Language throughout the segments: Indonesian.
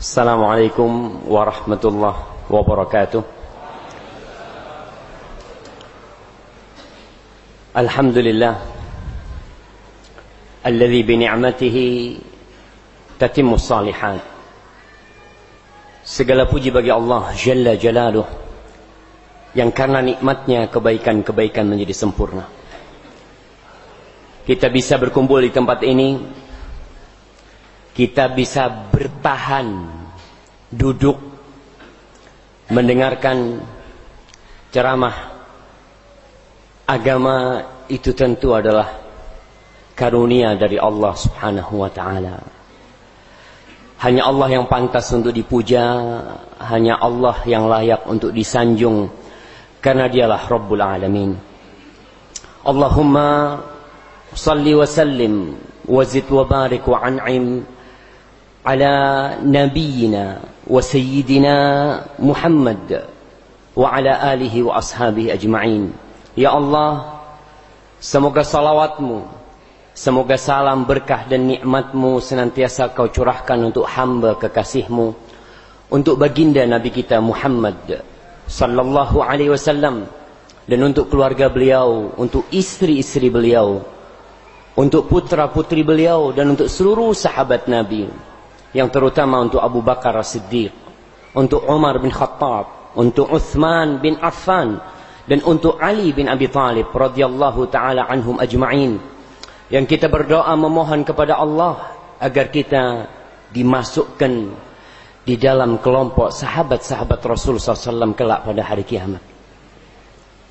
السلام عليكم ورحمة الله وبركاته الحمد لله الذي بنعمته تتم الصالحات Segala puji bagi Allah Jalla Jalaluh Yang karena nikmatnya kebaikan-kebaikan menjadi sempurna Kita bisa berkumpul di tempat ini kita bisa bertahan Duduk Mendengarkan Ceramah Agama itu tentu adalah Karunia dari Allah subhanahu wa ta'ala hanya Allah yang pantas untuk dipuja, hanya Allah yang layak untuk disanjung karena dialah Rabbul Alamin. Allahumma salli wa sallim wa zid wa barik wa an'im sayyidina Muhammad wa ala alihi wa ashabihi ajma'in. Ya Allah, semoga salawatmu Semoga salam berkah dan nikmatmu senantiasa kau curahkan untuk hamba kekasihmu. Untuk baginda Nabi kita Muhammad sallallahu alaihi wasallam dan untuk keluarga beliau, untuk istri-istri beliau, untuk putra-putri beliau dan untuk seluruh sahabat Nabi. Yang terutama untuk Abu Bakar As-Siddiq, untuk Umar bin Khattab, untuk Uthman bin Affan dan untuk Ali bin Abi Talib radhiyallahu taala anhum ajma'in yang kita berdoa memohon kepada Allah agar kita dimasukkan di dalam kelompok sahabat-sahabat Rasul SAW kelak pada hari kiamat.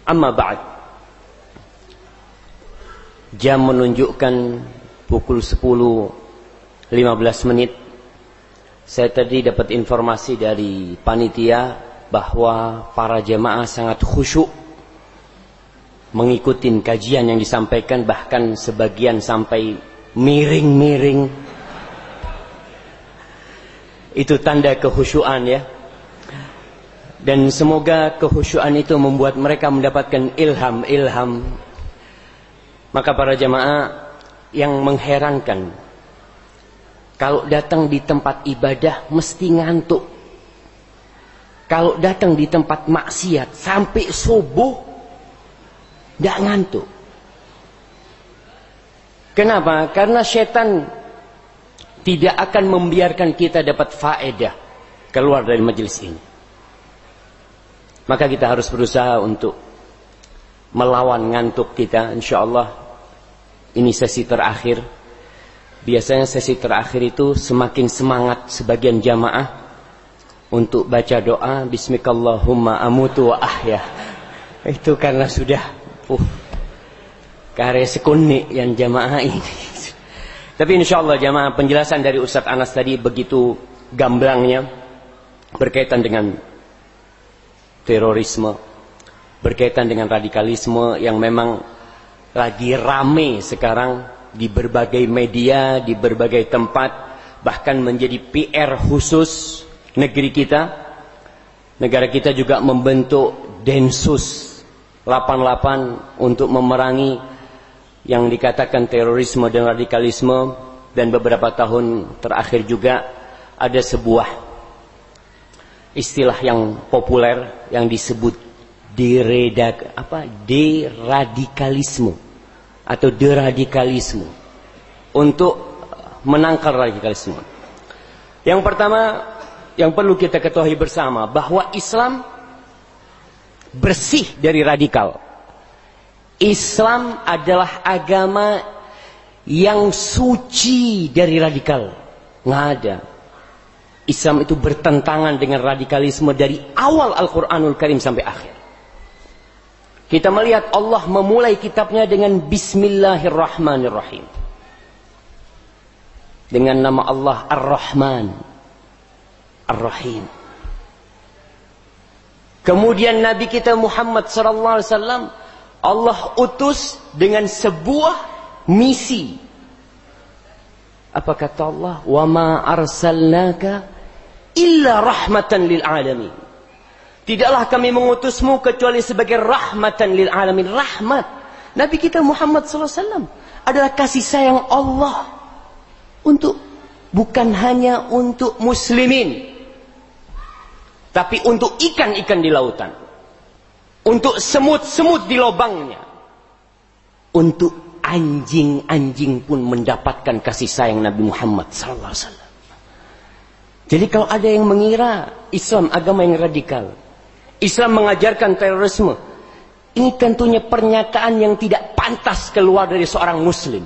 Amma ba'd. Jam menunjukkan pukul 10 15 menit. Saya tadi dapat informasi dari panitia bahwa para jemaah sangat khusyuk mengikuti kajian yang disampaikan bahkan sebagian sampai miring-miring. Itu tanda kehusuan ya. Dan semoga kehusuan itu membuat mereka mendapatkan ilham-ilham. Maka para jamaah yang mengherankan kalau datang di tempat ibadah mesti ngantuk kalau datang di tempat maksiat sampai subuh tidak ngantuk. Kenapa? Karena setan tidak akan membiarkan kita dapat faedah keluar dari majelis ini. Maka kita harus berusaha untuk melawan ngantuk kita. Insya Allah ini sesi terakhir. Biasanya sesi terakhir itu semakin semangat sebagian jamaah untuk baca doa Bismillahirrahmanirrahim amutu wa ahya. Itu karena sudah Uh, karya sekunik yang jamaah ini. Tapi insya Allah jamaah penjelasan dari Ustadz Anas tadi begitu gamblangnya berkaitan dengan terorisme, berkaitan dengan radikalisme yang memang lagi rame sekarang di berbagai media, di berbagai tempat, bahkan menjadi PR khusus negeri kita. Negara kita juga membentuk Densus 88 untuk memerangi yang dikatakan terorisme dan radikalisme. Dan beberapa tahun terakhir juga ada sebuah istilah yang populer yang disebut deredak apa? Deradikalisme atau deradikalisme untuk menangkal radikalisme. Yang pertama yang perlu kita ketahui bersama bahwa Islam bersih dari radikal. Islam adalah agama yang suci dari radikal. Nggak ada. Islam itu bertentangan dengan radikalisme dari awal Al-Quranul Karim sampai akhir. Kita melihat Allah memulai kitabnya dengan Bismillahirrahmanirrahim. Dengan nama Allah Ar-Rahman. Ar-Rahim. Kemudian Nabi kita Muhammad sallallahu alaihi wasallam Allah utus dengan sebuah misi. Apa kata Allah? "Wa ma arsalnaka illa rahmatan lil alamin." Tidaklah kami mengutusmu kecuali sebagai rahmatan lil alamin, rahmat. Nabi kita Muhammad wasallam adalah kasih sayang Allah untuk bukan hanya untuk muslimin tapi untuk ikan-ikan di lautan untuk semut-semut di lubangnya untuk anjing-anjing pun mendapatkan kasih sayang Nabi Muhammad sallallahu alaihi wasallam jadi kalau ada yang mengira Islam agama yang radikal Islam mengajarkan terorisme ini tentunya pernyataan yang tidak pantas keluar dari seorang muslim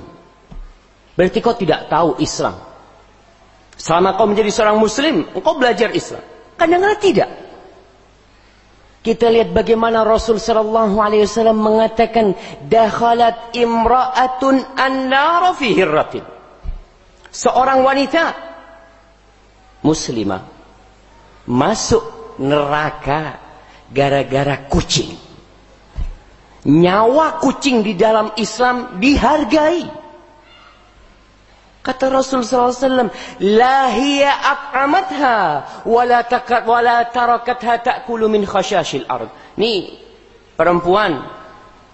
berarti kau tidak tahu Islam Selama kau menjadi seorang muslim, engkau belajar Islam. Kadang-kadang tidak. Kita lihat bagaimana Rasul sallallahu alaihi wasallam mengatakan dakhalat imra'atun an-nar fi hirratin. Seorang wanita muslimah masuk neraka gara-gara kucing. Nyawa kucing di dalam Islam dihargai. Kata Rasul SAW, La hiya at'amatha, wala, takat, wala tarakatha ta'kulu min khashashil ard. Nih, perempuan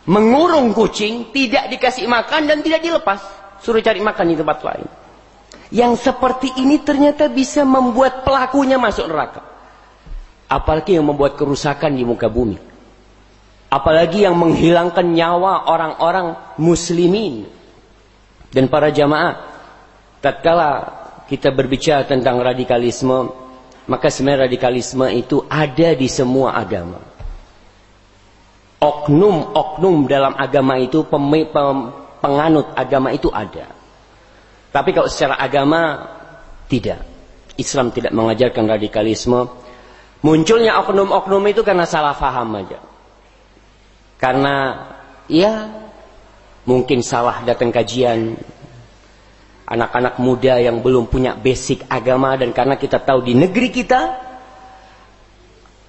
mengurung kucing, tidak dikasih makan dan tidak dilepas. Suruh cari makan di tempat lain. Yang seperti ini ternyata bisa membuat pelakunya masuk neraka. Apalagi yang membuat kerusakan di muka bumi. Apalagi yang menghilangkan nyawa orang-orang muslimin. Dan para jamaah tatkala kita berbicara tentang radikalisme, maka sebenarnya radikalisme itu ada di semua agama. Oknum-oknum dalam agama itu, penganut agama itu ada. Tapi kalau secara agama, tidak. Islam tidak mengajarkan radikalisme. Munculnya oknum-oknum itu karena salah faham aja. Karena, ya, mungkin salah datang kajian, anak-anak muda yang belum punya basic agama dan karena kita tahu di negeri kita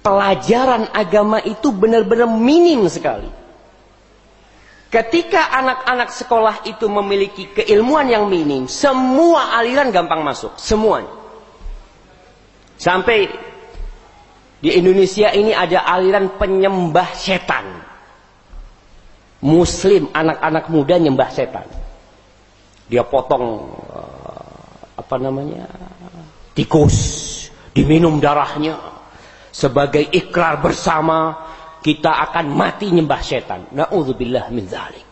pelajaran agama itu benar-benar minim sekali. Ketika anak-anak sekolah itu memiliki keilmuan yang minim, semua aliran gampang masuk, semuanya. Sampai di Indonesia ini ada aliran penyembah setan. Muslim anak-anak muda nyembah setan. Dia potong uh, apa namanya tikus diminum darahnya. Sebagai ikrar bersama kita akan mati nyembah setan. Naudzubillah min zalik.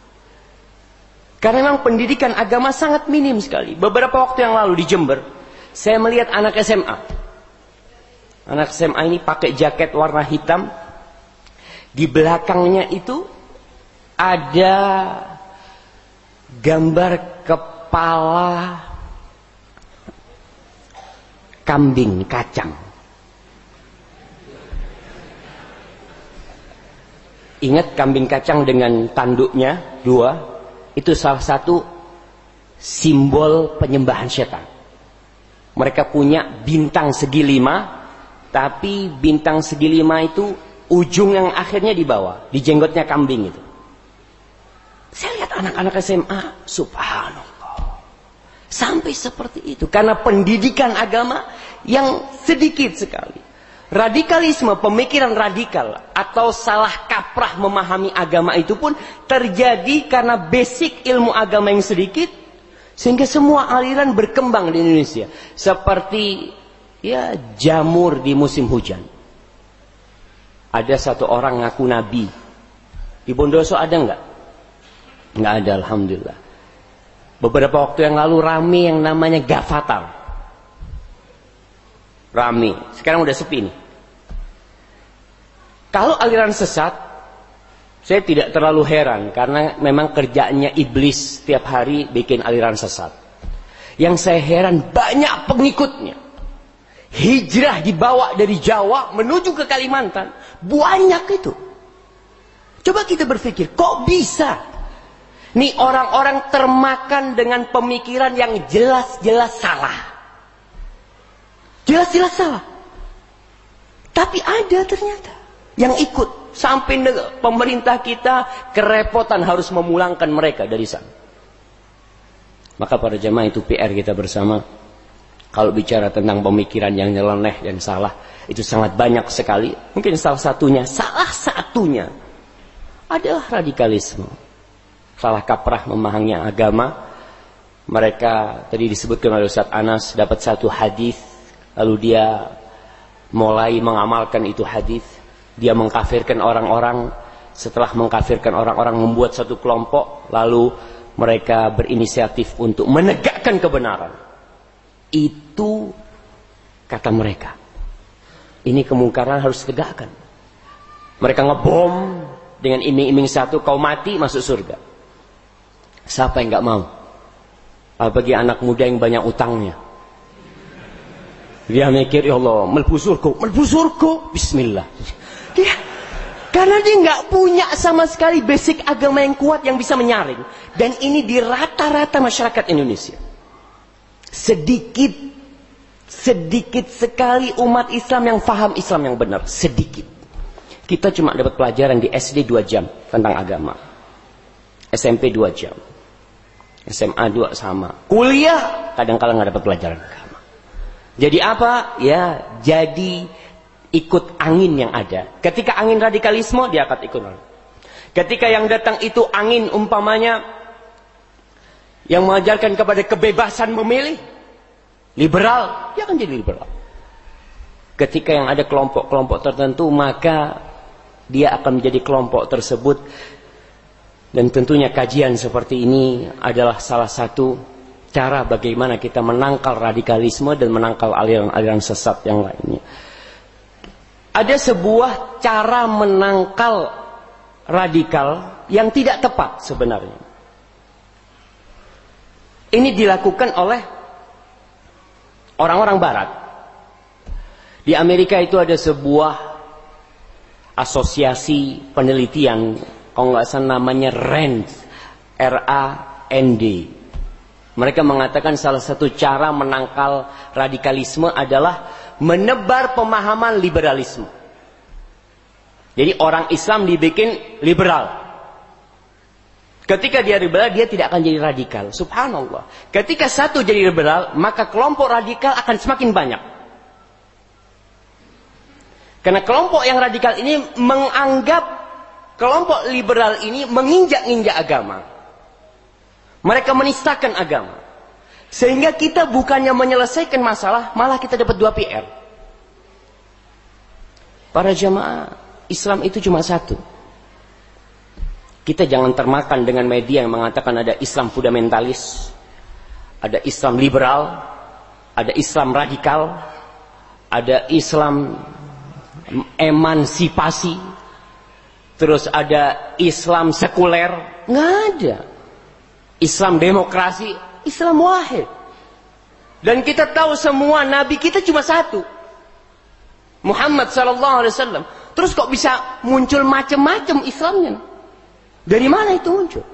Karena memang pendidikan agama sangat minim sekali. Beberapa waktu yang lalu di Jember saya melihat anak SMA anak SMA ini pakai jaket warna hitam di belakangnya itu ada gambar kepala kambing kacang. Ingat kambing kacang dengan tanduknya dua, itu salah satu simbol penyembahan setan. Mereka punya bintang segi lima, tapi bintang segi lima itu ujung yang akhirnya di bawah, di jenggotnya kambing itu. Saya lihat anak-anak SMA, subhanallah. Sampai seperti itu. Karena pendidikan agama yang sedikit sekali. Radikalisme, pemikiran radikal atau salah kaprah memahami agama itu pun terjadi karena basic ilmu agama yang sedikit sehingga semua aliran berkembang di Indonesia seperti ya jamur di musim hujan. Ada satu orang ngaku nabi. Di Bondoso ada nggak? Nggak ada Alhamdulillah. Beberapa waktu yang lalu rame yang namanya Gafatal. Rame. Sekarang udah sepi nih. Kalau aliran sesat, saya tidak terlalu heran karena memang kerjanya iblis setiap hari bikin aliran sesat. Yang saya heran banyak pengikutnya. Hijrah dibawa dari Jawa menuju ke Kalimantan. Banyak itu. Coba kita berpikir, kok bisa ini orang-orang termakan dengan pemikiran yang jelas-jelas salah. Jelas-jelas salah. Tapi ada ternyata yang ikut. Sampai pemerintah kita kerepotan harus memulangkan mereka dari sana. Maka pada jemaah itu PR kita bersama. Kalau bicara tentang pemikiran yang nyeleneh dan salah. Itu sangat banyak sekali. Mungkin salah satunya, salah satunya adalah radikalisme salah kaprah memahami agama, mereka tadi disebutkan oleh Ustaz Anas dapat satu hadis lalu dia mulai mengamalkan itu hadis dia mengkafirkan orang-orang setelah mengkafirkan orang-orang membuat satu kelompok lalu mereka berinisiatif untuk menegakkan kebenaran itu kata mereka. Ini kemungkaran harus ditegakkan. Mereka ngebom dengan iming-iming satu kau mati masuk surga. Siapa yang nggak mau? Bagi anak muda yang banyak utangnya. Dia mikir ya Allah melbu surga melbu surga. Bismillah. Dia karena dia nggak punya sama sekali basic agama yang kuat yang bisa menyaring. Dan ini di rata-rata masyarakat Indonesia sedikit sedikit sekali umat Islam yang faham Islam yang benar sedikit kita cuma dapat pelajaran di SD 2 jam tentang agama SMP 2 jam SMA 2 sama. Kuliah kadang-kala nggak dapat pelajaran agama. Jadi apa? Ya, jadi ikut angin yang ada. Ketika angin radikalisme dia akan ikut. Ketika yang datang itu angin umpamanya yang mengajarkan kepada kebebasan memilih liberal, dia akan jadi liberal. Ketika yang ada kelompok-kelompok tertentu, maka dia akan menjadi kelompok tersebut dan tentunya kajian seperti ini adalah salah satu cara bagaimana kita menangkal radikalisme dan menangkal aliran-aliran sesat yang lainnya. Ada sebuah cara menangkal radikal yang tidak tepat sebenarnya. Ini dilakukan oleh orang-orang barat. Di Amerika itu ada sebuah asosiasi penelitian kalau nggak salah namanya RAND, R-A-N-D. Mereka mengatakan salah satu cara menangkal radikalisme adalah menebar pemahaman liberalisme. Jadi orang Islam dibikin liberal. Ketika dia liberal, dia tidak akan jadi radikal. Subhanallah. Ketika satu jadi liberal, maka kelompok radikal akan semakin banyak. Karena kelompok yang radikal ini menganggap kelompok liberal ini menginjak-injak agama. Mereka menistakan agama. Sehingga kita bukannya menyelesaikan masalah, malah kita dapat dua PR. Para jamaah, Islam itu cuma satu. Kita jangan termakan dengan media yang mengatakan ada Islam fundamentalis, ada Islam liberal, ada Islam radikal, ada Islam emansipasi, terus ada Islam sekuler, nggak ada. Islam demokrasi, Islam wahid. Dan kita tahu semua nabi kita cuma satu. Muhammad sallallahu alaihi wasallam. Terus kok bisa muncul macam-macam Islamnya? Dari mana itu muncul?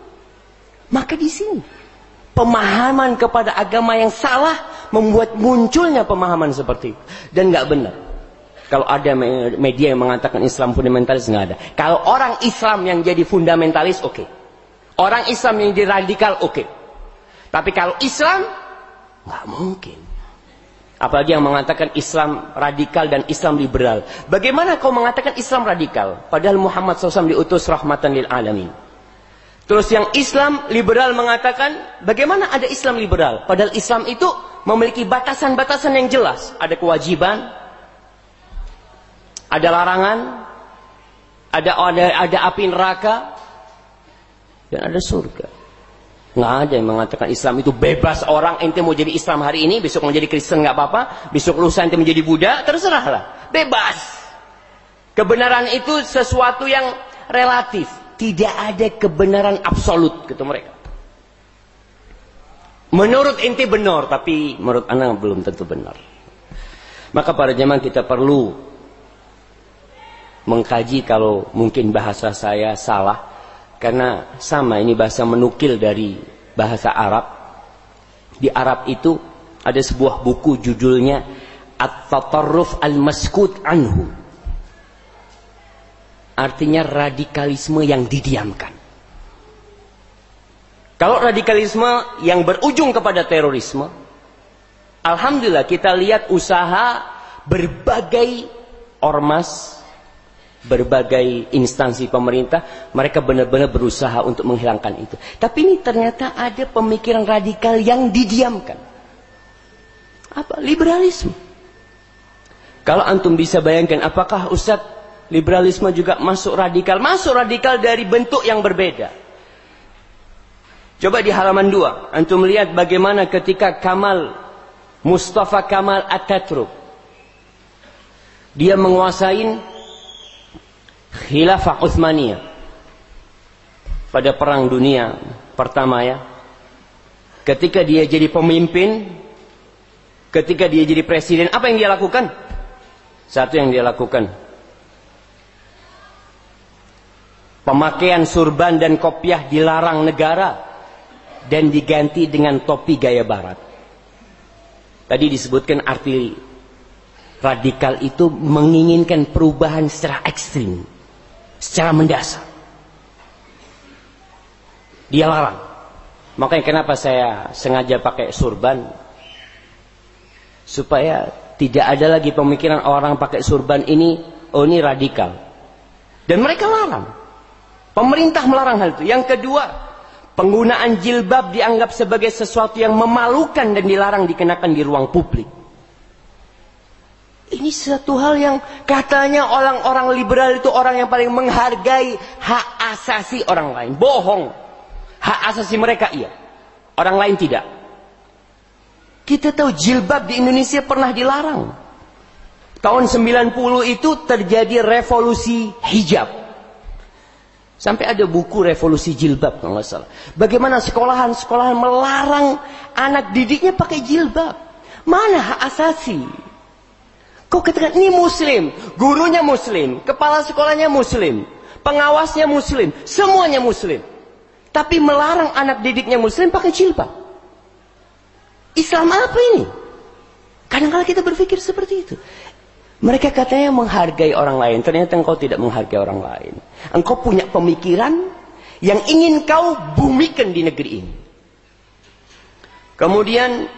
Maka di sini pemahaman kepada agama yang salah membuat munculnya pemahaman seperti itu dan nggak benar. Kalau ada media yang mengatakan Islam fundamentalis nggak ada. Kalau orang Islam yang jadi fundamentalis oke. Okay. Orang Islam yang jadi radikal oke. Okay. Tapi kalau Islam nggak mungkin. Apalagi yang mengatakan Islam radikal dan Islam liberal. Bagaimana kau mengatakan Islam radikal? Padahal Muhammad SAW diutus rahmatan lil alamin. Terus yang Islam liberal mengatakan, bagaimana ada Islam liberal? Padahal Islam itu memiliki batasan-batasan yang jelas. Ada kewajiban, ada larangan, ada ada ada api neraka dan ada surga. Nggak ada yang mengatakan Islam itu bebas orang ente mau jadi Islam hari ini, besok mau jadi Kristen nggak apa-apa, besok lusa ente menjadi Buddha, terserahlah, bebas. Kebenaran itu sesuatu yang relatif, tidak ada kebenaran absolut kata mereka. Menurut ente benar, tapi menurut anak belum tentu benar. Maka para jemaah kita perlu mengkaji kalau mungkin bahasa saya salah karena sama ini bahasa menukil dari bahasa Arab. Di Arab itu ada sebuah buku judulnya At-Tatarruf Al-Maskut Anhu. Artinya radikalisme yang didiamkan. Kalau radikalisme yang berujung kepada terorisme Alhamdulillah kita lihat usaha berbagai ormas berbagai instansi pemerintah, mereka benar-benar berusaha untuk menghilangkan itu. Tapi ini ternyata ada pemikiran radikal yang didiamkan. Apa? Liberalisme. Kalau antum bisa bayangkan, apakah Ustaz liberalisme juga masuk radikal? Masuk radikal dari bentuk yang berbeda. Coba di halaman 2, antum melihat bagaimana ketika Kamal Mustafa Kamal Ataturk dia menguasai khilafah Utsmaniyah pada perang dunia pertama ya. Ketika dia jadi pemimpin, ketika dia jadi presiden, apa yang dia lakukan? Satu yang dia lakukan. Pemakaian surban dan kopiah dilarang negara dan diganti dengan topi gaya barat. Tadi disebutkan arti radikal itu menginginkan perubahan secara ekstrim secara mendasar. Dia larang. Makanya kenapa saya sengaja pakai surban? Supaya tidak ada lagi pemikiran orang pakai surban ini, oh ini radikal. Dan mereka larang. Pemerintah melarang hal itu. Yang kedua, penggunaan jilbab dianggap sebagai sesuatu yang memalukan dan dilarang dikenakan di ruang publik. Ini satu hal yang katanya orang-orang liberal itu orang yang paling menghargai hak asasi orang lain. Bohong. Hak asasi mereka iya. Orang lain tidak. Kita tahu jilbab di Indonesia pernah dilarang. Tahun 90 itu terjadi revolusi hijab. Sampai ada buku revolusi jilbab kalau nggak salah. Bagaimana sekolahan-sekolahan melarang anak didiknya pakai jilbab. Mana hak asasi? Kau katakan ini muslim, gurunya muslim, kepala sekolahnya muslim, pengawasnya muslim, semuanya muslim. Tapi melarang anak didiknya muslim pakai jilbab. Islam apa ini? Kadang-kadang kita berpikir seperti itu. Mereka katanya menghargai orang lain, ternyata engkau tidak menghargai orang lain. Engkau punya pemikiran yang ingin kau bumikan di negeri ini. Kemudian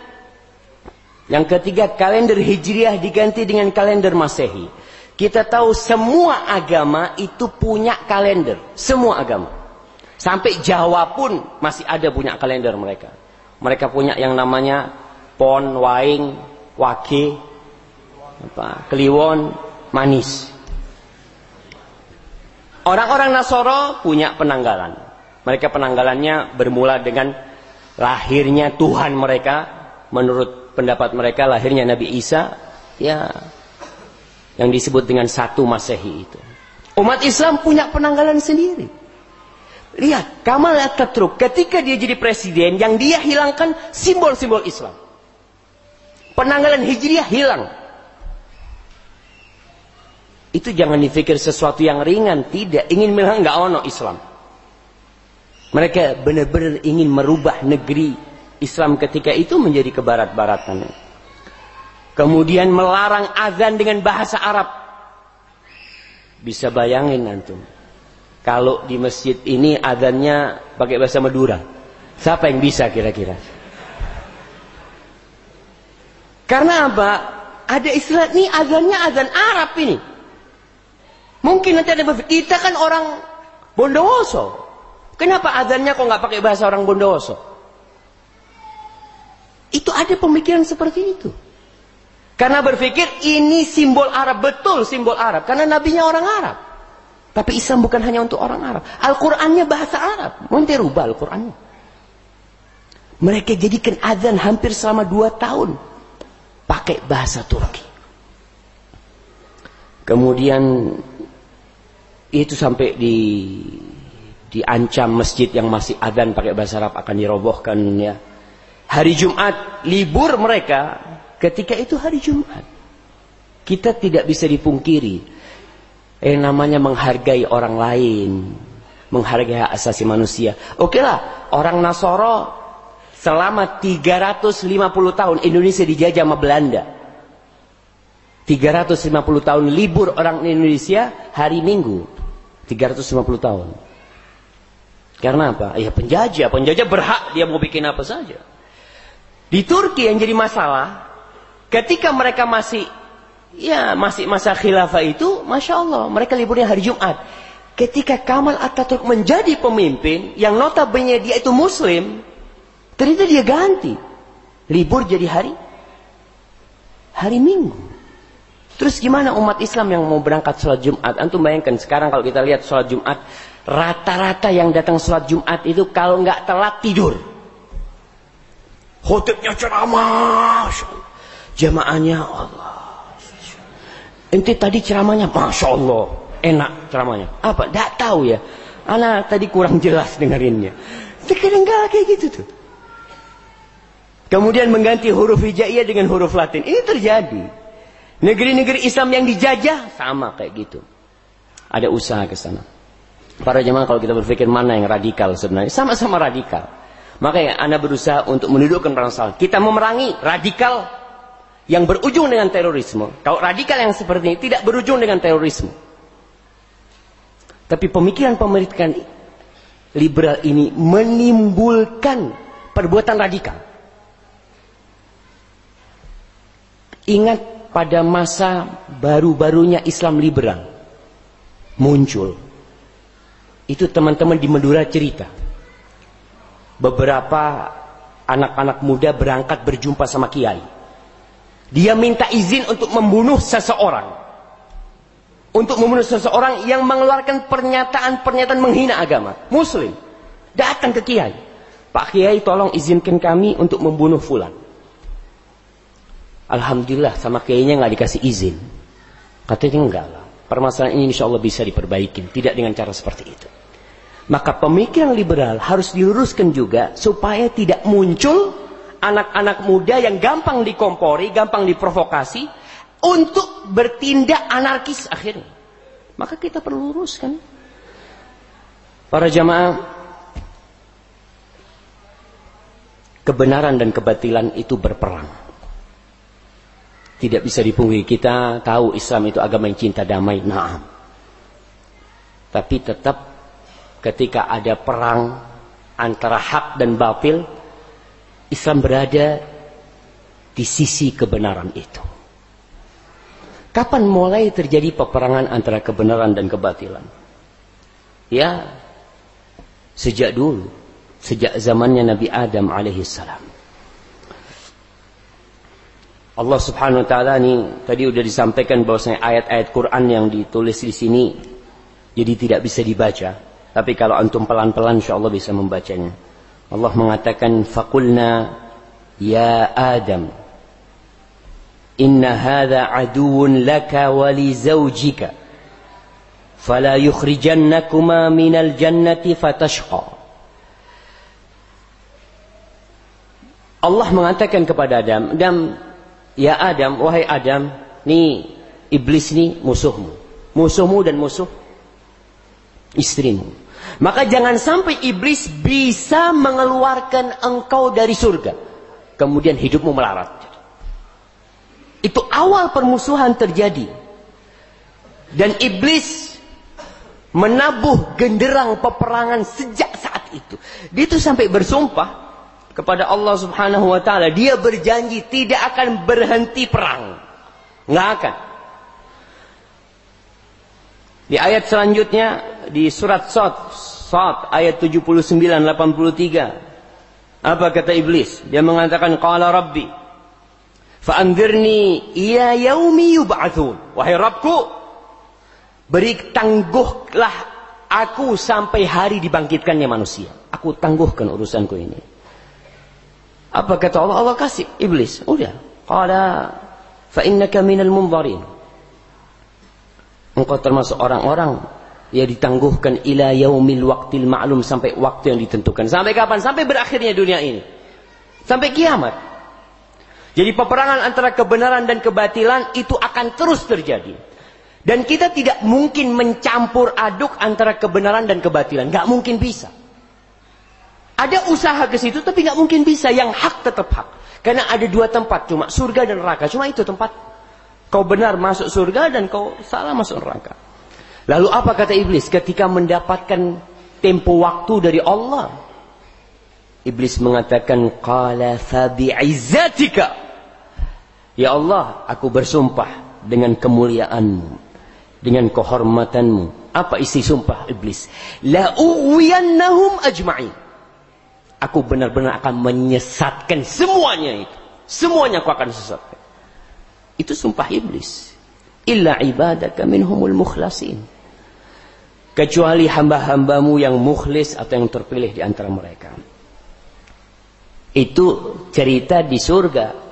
yang ketiga, kalender Hijriah diganti dengan kalender Masehi. Kita tahu semua agama itu punya kalender. Semua agama. Sampai Jawa pun masih ada punya kalender mereka. Mereka punya yang namanya Pon, Waing, Wage, apa, Kliwon, Manis. Orang-orang Nasoro punya penanggalan. Mereka penanggalannya bermula dengan lahirnya Tuhan mereka menurut pendapat mereka lahirnya Nabi Isa ya yang disebut dengan satu Masehi itu. Umat Islam punya penanggalan sendiri. Lihat, Kamal Ataturk ketika dia jadi presiden yang dia hilangkan simbol-simbol Islam. Penanggalan Hijriah hilang. Itu jangan dipikir sesuatu yang ringan, tidak. Ingin bilang nggak ono Islam. Mereka benar-benar ingin merubah negeri Islam ketika itu menjadi kebarat-baratan. Kemudian melarang azan dengan bahasa Arab. Bisa bayangin antum. Kalau di masjid ini azannya pakai bahasa Madura. Siapa yang bisa kira-kira? Karena apa? Ada istilah ini azannya azan Arab ini. Mungkin nanti ada kita kan orang Bondowoso. Kenapa azannya kok nggak pakai bahasa orang Bondowoso? Itu ada pemikiran seperti itu. Karena berpikir ini simbol Arab. Betul simbol Arab. Karena nabinya orang Arab. Tapi Islam bukan hanya untuk orang Arab. Al-Qurannya bahasa Arab. Nanti rubah Al-Qurannya. Mereka jadikan azan hampir selama dua tahun. Pakai bahasa Turki. Kemudian itu sampai di diancam masjid yang masih azan pakai bahasa Arab akan dirobohkan ya hari Jumat libur mereka ketika itu hari Jumat. Kita tidak bisa dipungkiri eh namanya menghargai orang lain, menghargai hak asasi manusia. Oke lah, orang Nasoro selama 350 tahun Indonesia dijajah sama Belanda. 350 tahun libur orang Indonesia hari Minggu. 350 tahun. Karena apa? Ya penjajah, penjajah berhak dia mau bikin apa saja. Di Turki yang jadi masalah, ketika mereka masih Ya, masih masa khilafah itu, Masya Allah, mereka liburnya hari Jumat. Ketika Kamal Atatürk menjadi pemimpin, yang notabene dia itu muslim, ternyata dia ganti. Libur jadi hari hari Minggu. Terus gimana umat Islam yang mau berangkat sholat Jumat? Antum bayangkan sekarang kalau kita lihat sholat Jumat, rata-rata yang datang sholat Jumat itu kalau nggak telat tidur. Khotibnya ceramah, jamaahnya Allah. Ente tadi ceramahnya, masya Allah, enak ceramahnya. Apa? Tidak tahu ya. Anak tadi kurang jelas dengerinnya. Enggak kayak gitu tuh. Kemudian mengganti huruf hijaiyah dengan huruf latin. Ini terjadi. Negeri-negeri Islam yang dijajah sama kayak gitu. Ada usaha ke sana. Para jemaah kalau kita berpikir mana yang radikal sebenarnya, sama-sama radikal. Makanya Anda berusaha untuk mendudukkan permasalahan. Kita memerangi radikal yang berujung dengan terorisme. Kalau radikal yang seperti ini tidak berujung dengan terorisme. Tapi pemikiran-pemikiran liberal ini menimbulkan perbuatan radikal. Ingat pada masa baru-barunya Islam liberal muncul. Itu teman-teman di Madura cerita. Beberapa anak-anak muda berangkat berjumpa sama kiai. Dia minta izin untuk membunuh seseorang. Untuk membunuh seseorang yang mengeluarkan pernyataan-pernyataan menghina agama. Muslim. Datang ke kiai. Pak kiai tolong izinkan kami untuk membunuh fulan. Alhamdulillah sama kayaknya nggak dikasih izin. Katanya enggak lah. Permasalahan ini insya Allah bisa diperbaiki. Tidak dengan cara seperti itu. Maka pemikiran liberal harus diluruskan juga supaya tidak muncul anak-anak muda yang gampang dikompori, gampang diprovokasi untuk bertindak anarkis akhirnya. Maka kita perlu luruskan. Para jamaah, kebenaran dan kebatilan itu berperang. Tidak bisa dipungkiri kita tahu Islam itu agama yang cinta damai. Naam. Tapi tetap ketika ada perang antara hak dan batil, Islam berada di sisi kebenaran itu. Kapan mulai terjadi peperangan antara kebenaran dan kebatilan? Ya, sejak dulu, sejak zamannya Nabi Adam alaihissalam. Allah Subhanahu wa taala ini tadi sudah disampaikan bahwasanya ayat-ayat Quran yang ditulis di sini jadi tidak bisa dibaca. Tapi kalau antum pelan-pelan insyaallah bisa membacanya. Allah mengatakan faqulna ya Adam inna hadha aduun laka wa li zawjika fala yukhrijannakuma minal jannati fatashqa Allah mengatakan kepada Adam, Adam Ya Adam, wahai Adam, nih iblis ini musuhmu. Musuhmu dan musuh istrimu. Maka jangan sampai iblis bisa mengeluarkan engkau dari surga. Kemudian hidupmu melarat. Itu awal permusuhan terjadi. Dan iblis menabuh genderang peperangan sejak saat itu. Dia itu sampai bersumpah kepada Allah Subhanahu wa taala, dia berjanji tidak akan berhenti perang. Enggak akan. Di ayat selanjutnya di surat Sad, Sad ayat 79 83. Apa kata iblis? Dia mengatakan qala rabbi fa'anzirni ila yaumi yub'atsun. Wahai Rabbku, beri tangguhlah aku sampai hari dibangkitkannya manusia. Aku tangguhkan urusanku ini. Apa kata Allah? Allah kasih iblis. Udah. Qala fa innaka minal munzarin. Engkau termasuk orang-orang yang ditangguhkan ila yaumil waqtil ma'lum sampai waktu yang ditentukan. Sampai kapan? Sampai berakhirnya dunia ini. Sampai kiamat. Jadi peperangan antara kebenaran dan kebatilan itu akan terus terjadi. Dan kita tidak mungkin mencampur aduk antara kebenaran dan kebatilan. Gak mungkin bisa. Ada usaha ke situ tapi nggak mungkin bisa. Yang hak tetap hak. Karena ada dua tempat cuma surga dan neraka. Cuma itu tempat. Kau benar masuk surga dan kau salah masuk neraka. Lalu apa kata iblis ketika mendapatkan tempo waktu dari Allah? Iblis mengatakan qala fa bi'izzatika. Ya Allah, aku bersumpah dengan kemuliaanmu, dengan kehormatanmu. Apa isi sumpah iblis? La ajma'in. Aku benar-benar akan menyesatkan semuanya itu. Semuanya aku akan sesatkan. Itu sumpah iblis. Illa ibadaka minhumul mukhlasin. Kecuali hamba-hambamu yang mukhlis atau yang terpilih di antara mereka. Itu cerita di surga.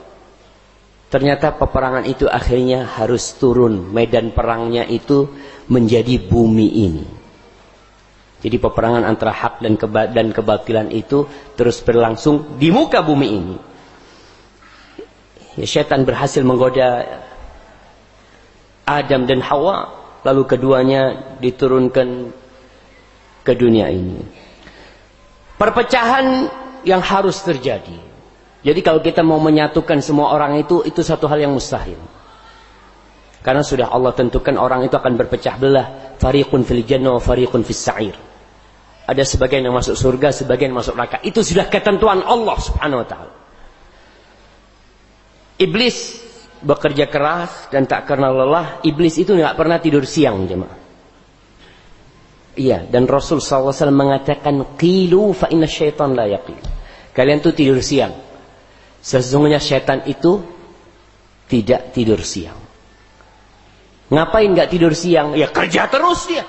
Ternyata peperangan itu akhirnya harus turun. Medan perangnya itu menjadi bumi ini. Jadi peperangan antara hak dan, dan kebatilan itu terus berlangsung di muka bumi ini. Ya, syaitan berhasil menggoda Adam dan Hawa. Lalu keduanya diturunkan ke dunia ini. Perpecahan yang harus terjadi. Jadi kalau kita mau menyatukan semua orang itu, itu satu hal yang mustahil. Karena sudah Allah tentukan orang itu akan berpecah belah. Fariqun fil jannah wa fariqun fis sa'ir. Ada sebagian yang masuk surga, sebagian yang masuk neraka. Itu sudah ketentuan Allah subhanahu wa ta'ala. Iblis bekerja keras dan tak karena lelah. Iblis itu nggak pernah tidur siang, jemaah. Iya, dan Rasul SAW mengatakan, Qilu fa inna syaitan la yaqil. Kalian tuh tidur siang. Sesungguhnya syaitan itu tidak tidur siang. Ngapain nggak tidur siang? Ya kerja terus dia.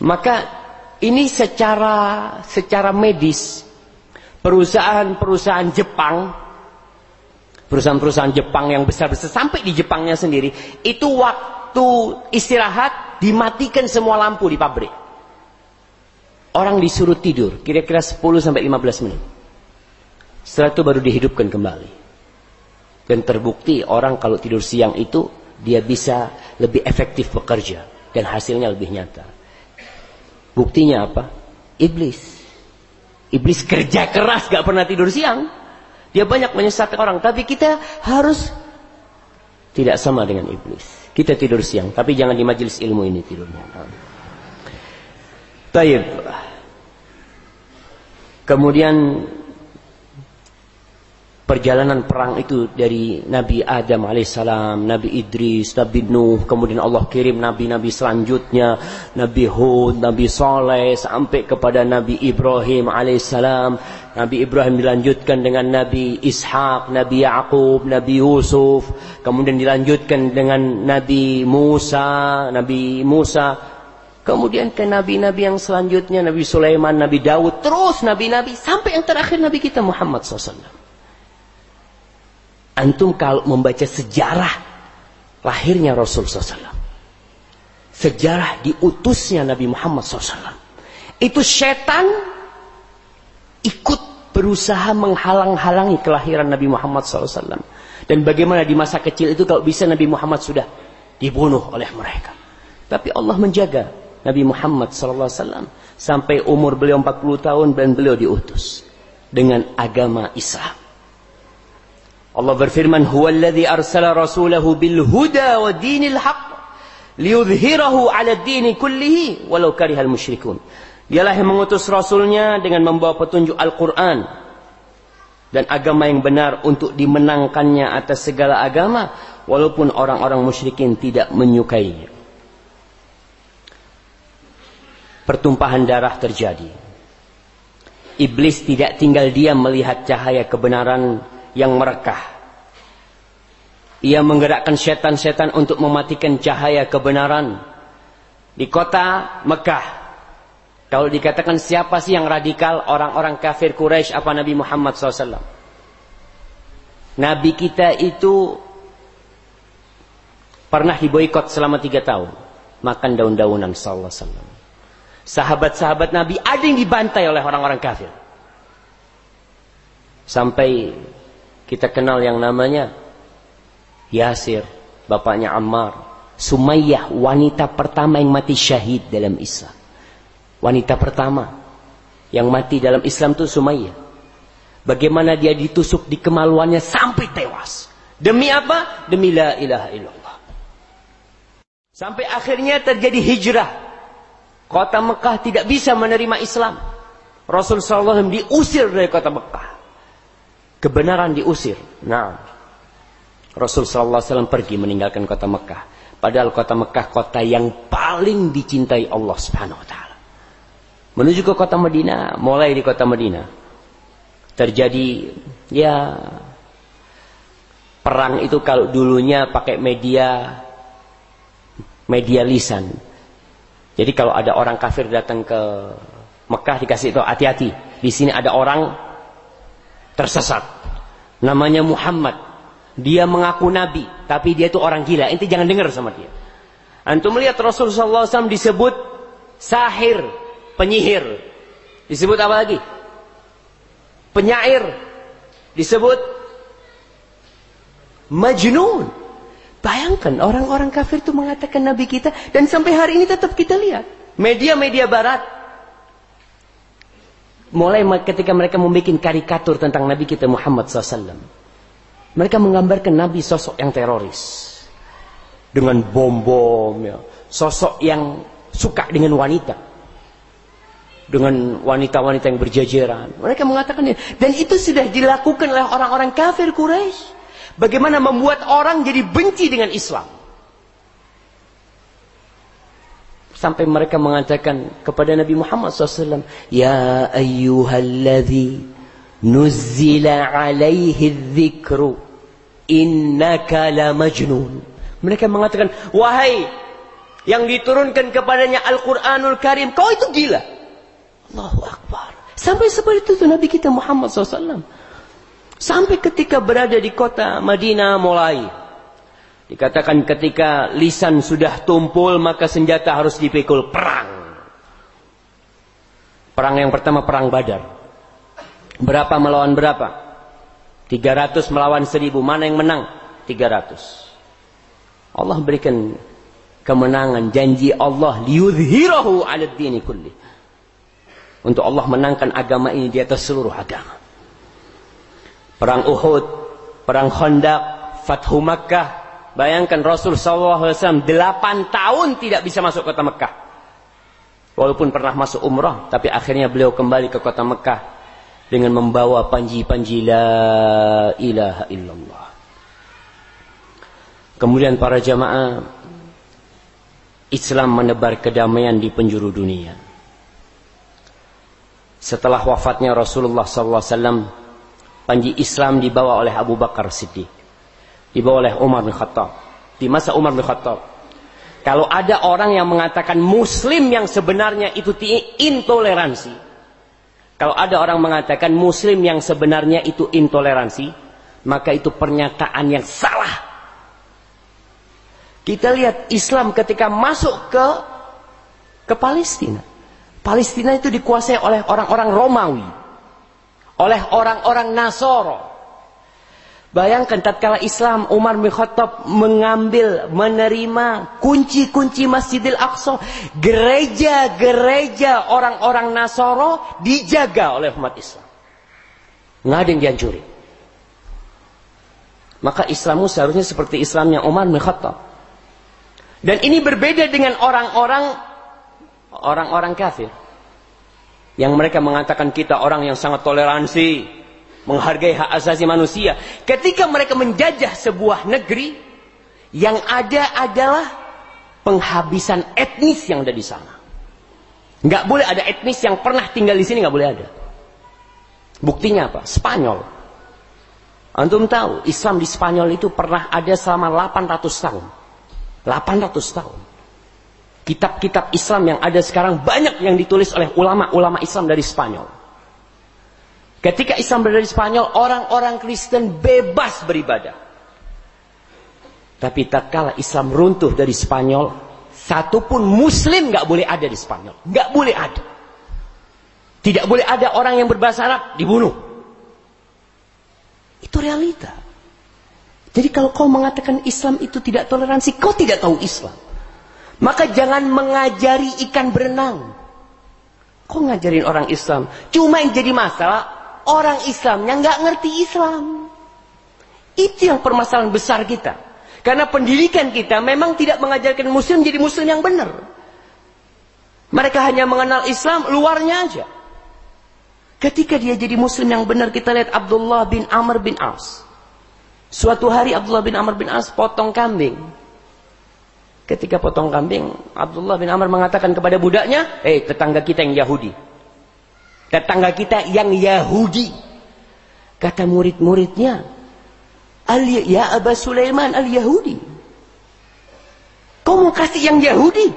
Maka ini secara secara medis perusahaan-perusahaan Jepang perusahaan-perusahaan Jepang yang besar-besar sampai di Jepangnya sendiri itu waktu istirahat dimatikan semua lampu di pabrik. Orang disuruh tidur kira-kira 10 sampai 15 menit. Setelah itu baru dihidupkan kembali. Dan terbukti orang kalau tidur siang itu dia bisa lebih efektif bekerja dan hasilnya lebih nyata. Buktinya apa? Iblis. Iblis kerja keras gak pernah tidur siang. Dia banyak menyesatkan orang. Tapi kita harus tidak sama dengan iblis. Kita tidur siang. Tapi jangan di majelis ilmu ini tidurnya. Taib. Kemudian perjalanan perang itu dari Nabi Adam alaihissalam, Nabi Idris, Nabi Nuh, kemudian Allah kirim nabi-nabi selanjutnya, Nabi Hud, Nabi Saleh sampai kepada Nabi Ibrahim alaihissalam. Nabi Ibrahim dilanjutkan dengan Nabi Ishak, Nabi Yaqub, Nabi Yusuf, kemudian dilanjutkan dengan Nabi Musa, Nabi Musa, kemudian ke nabi-nabi yang selanjutnya Nabi Sulaiman, Nabi Daud, terus nabi-nabi sampai yang terakhir Nabi kita Muhammad SAW. Antum kalau membaca sejarah lahirnya Rasul SAW. Sejarah diutusnya Nabi Muhammad SAW. Itu setan ikut berusaha menghalang-halangi kelahiran Nabi Muhammad SAW. Dan bagaimana di masa kecil itu kalau bisa Nabi Muhammad sudah dibunuh oleh mereka. Tapi Allah menjaga Nabi Muhammad SAW sampai umur beliau 40 tahun dan beliau diutus dengan agama Islam. Allah berfirman, "Huwallazi arsala rasulahu bil huda wa dinil haqq liyudhhirahu 'ala ad-din kullihi walau karihal musyrikun." Dialah yang mengutus rasulnya dengan membawa petunjuk Al-Qur'an dan agama yang benar untuk dimenangkannya atas segala agama walaupun orang-orang musyrikin tidak menyukainya. Pertumpahan darah terjadi. Iblis tidak tinggal diam melihat cahaya kebenaran yang merekah. Ia menggerakkan setan-setan untuk mematikan cahaya kebenaran di kota Mekah. Kalau dikatakan siapa sih yang radikal, orang-orang kafir Quraisy apa Nabi Muhammad SAW? Nabi kita itu pernah diboikot selama tiga tahun, makan daun-daunan Sallallahu Alaihi. Sahabat-sahabat Nabi ada yang dibantai oleh orang-orang kafir. Sampai kita kenal yang namanya Yasir, bapaknya Ammar. Sumayyah, wanita pertama yang mati syahid dalam Islam. Wanita pertama yang mati dalam Islam itu Sumayyah. Bagaimana dia ditusuk di kemaluannya sampai tewas. Demi apa? Demi la ilaha illallah. Sampai akhirnya terjadi hijrah. Kota Mekah tidak bisa menerima Islam. Rasulullah SAW diusir dari kota Mekah kebenaran diusir. Nah, Rasul wasallam pergi meninggalkan kota Mekah. Padahal kota Mekah kota yang paling dicintai Allah Subhanahu wa taala. Menuju ke kota Madinah, mulai di kota Madinah terjadi ya perang itu kalau dulunya pakai media media lisan. Jadi kalau ada orang kafir datang ke Mekah dikasih itu hati-hati. Di sini ada orang tersesat. Namanya Muhammad. Dia mengaku nabi, tapi dia itu orang gila. Inti jangan dengar sama dia. Antum melihat Rasulullah SAW disebut sahir, penyihir. Disebut apa lagi? Penyair. Disebut majnun. Bayangkan orang-orang kafir itu mengatakan nabi kita dan sampai hari ini tetap kita lihat media-media barat mulai ketika mereka membuat karikatur tentang nabi kita Muhammad SAW mereka menggambarkan nabi sosok yang teroris dengan bom-bom ya. sosok yang suka dengan wanita dengan wanita-wanita yang berjajaran mereka mengatakan dan itu sudah dilakukan oleh orang-orang kafir Quraisy Bagaimana membuat orang jadi benci dengan Islam. Sampai mereka mengatakan kepada Nabi Muhammad SAW, Ya ayyuhalladhi nuzzila alaihi dzikru innaka la majnun. Mereka mengatakan, wahai yang diturunkan kepadanya Al-Quranul Karim, kau itu gila. Allahu Akbar. Sampai seperti itu Nabi kita Muhammad SAW. Sampai ketika berada di kota Madinah mulai. Dikatakan ketika lisan sudah tumpul maka senjata harus dipikul perang. Perang yang pertama perang Badar. Berapa melawan berapa? 300 melawan 1000. Mana yang menang? 300. Allah berikan kemenangan janji Allah liyudhirahu 'ala dini kulli. Untuk Allah menangkan agama ini di atas seluruh agama. Perang Uhud, perang Khandaq, Fathu Makkah. Bayangkan Rasul SAW 8 tahun tidak bisa masuk kota Mekah. Walaupun pernah masuk umrah, tapi akhirnya beliau kembali ke kota Mekah dengan membawa panji-panji la ilaha illallah. Kemudian para jamaah Islam menebar kedamaian di penjuru dunia. Setelah wafatnya Rasulullah SAW panji Islam dibawa oleh Abu Bakar Siddiq. Dibawa oleh Umar bin Khattab. Di masa Umar bin Khattab. Kalau ada orang yang mengatakan muslim yang sebenarnya itu intoleransi. Kalau ada orang mengatakan muslim yang sebenarnya itu intoleransi. Maka itu pernyataan yang salah. Kita lihat Islam ketika masuk ke ke Palestina. Palestina itu dikuasai oleh orang-orang Romawi oleh orang-orang Nasoro. Bayangkan tatkala Islam Umar bin Khattab mengambil menerima kunci-kunci Masjidil Aqsa, gereja-gereja orang-orang Nasoro dijaga oleh umat Islam. Nggak ada yang dihancuri. Maka Islammu seharusnya seperti Islamnya Umar bin Khattab. Dan ini berbeda dengan orang-orang orang-orang kafir. Yang mereka mengatakan kita orang yang sangat toleransi, menghargai hak asasi manusia. Ketika mereka menjajah sebuah negeri, yang ada adalah penghabisan etnis yang ada di sana. Nggak boleh ada etnis yang pernah tinggal di sini nggak boleh ada. Buktinya apa? Spanyol. Antum tahu Islam di Spanyol itu pernah ada selama 800 tahun. 800 tahun. Kitab-kitab Islam yang ada sekarang banyak yang ditulis oleh ulama-ulama Islam dari Spanyol. Ketika Islam berada di Spanyol, orang-orang Kristen bebas beribadah. Tapi tak kala Islam runtuh dari Spanyol, satupun Muslim nggak boleh ada di Spanyol, nggak boleh ada. Tidak boleh ada orang yang berbahasa Arab dibunuh. Itu realita. Jadi kalau kau mengatakan Islam itu tidak toleransi, kau tidak tahu Islam. Maka jangan mengajari ikan berenang. Kok ngajarin orang Islam? Cuma yang jadi masalah, orang Islamnya nggak ngerti Islam. Itu yang permasalahan besar kita. Karena pendidikan kita memang tidak mengajarkan muslim jadi muslim yang benar. Mereka hanya mengenal Islam luarnya aja. Ketika dia jadi muslim yang benar kita lihat Abdullah bin Amr bin As. Suatu hari Abdullah bin Amr bin As potong kambing. Ketika potong kambing, Abdullah bin Amr mengatakan kepada budaknya, "Eh, tetangga kita yang Yahudi. Tetangga kita yang Yahudi." Kata murid-muridnya, "Al ya Aba Sulaiman al-Yahudi." Kau mau kasih yang Yahudi?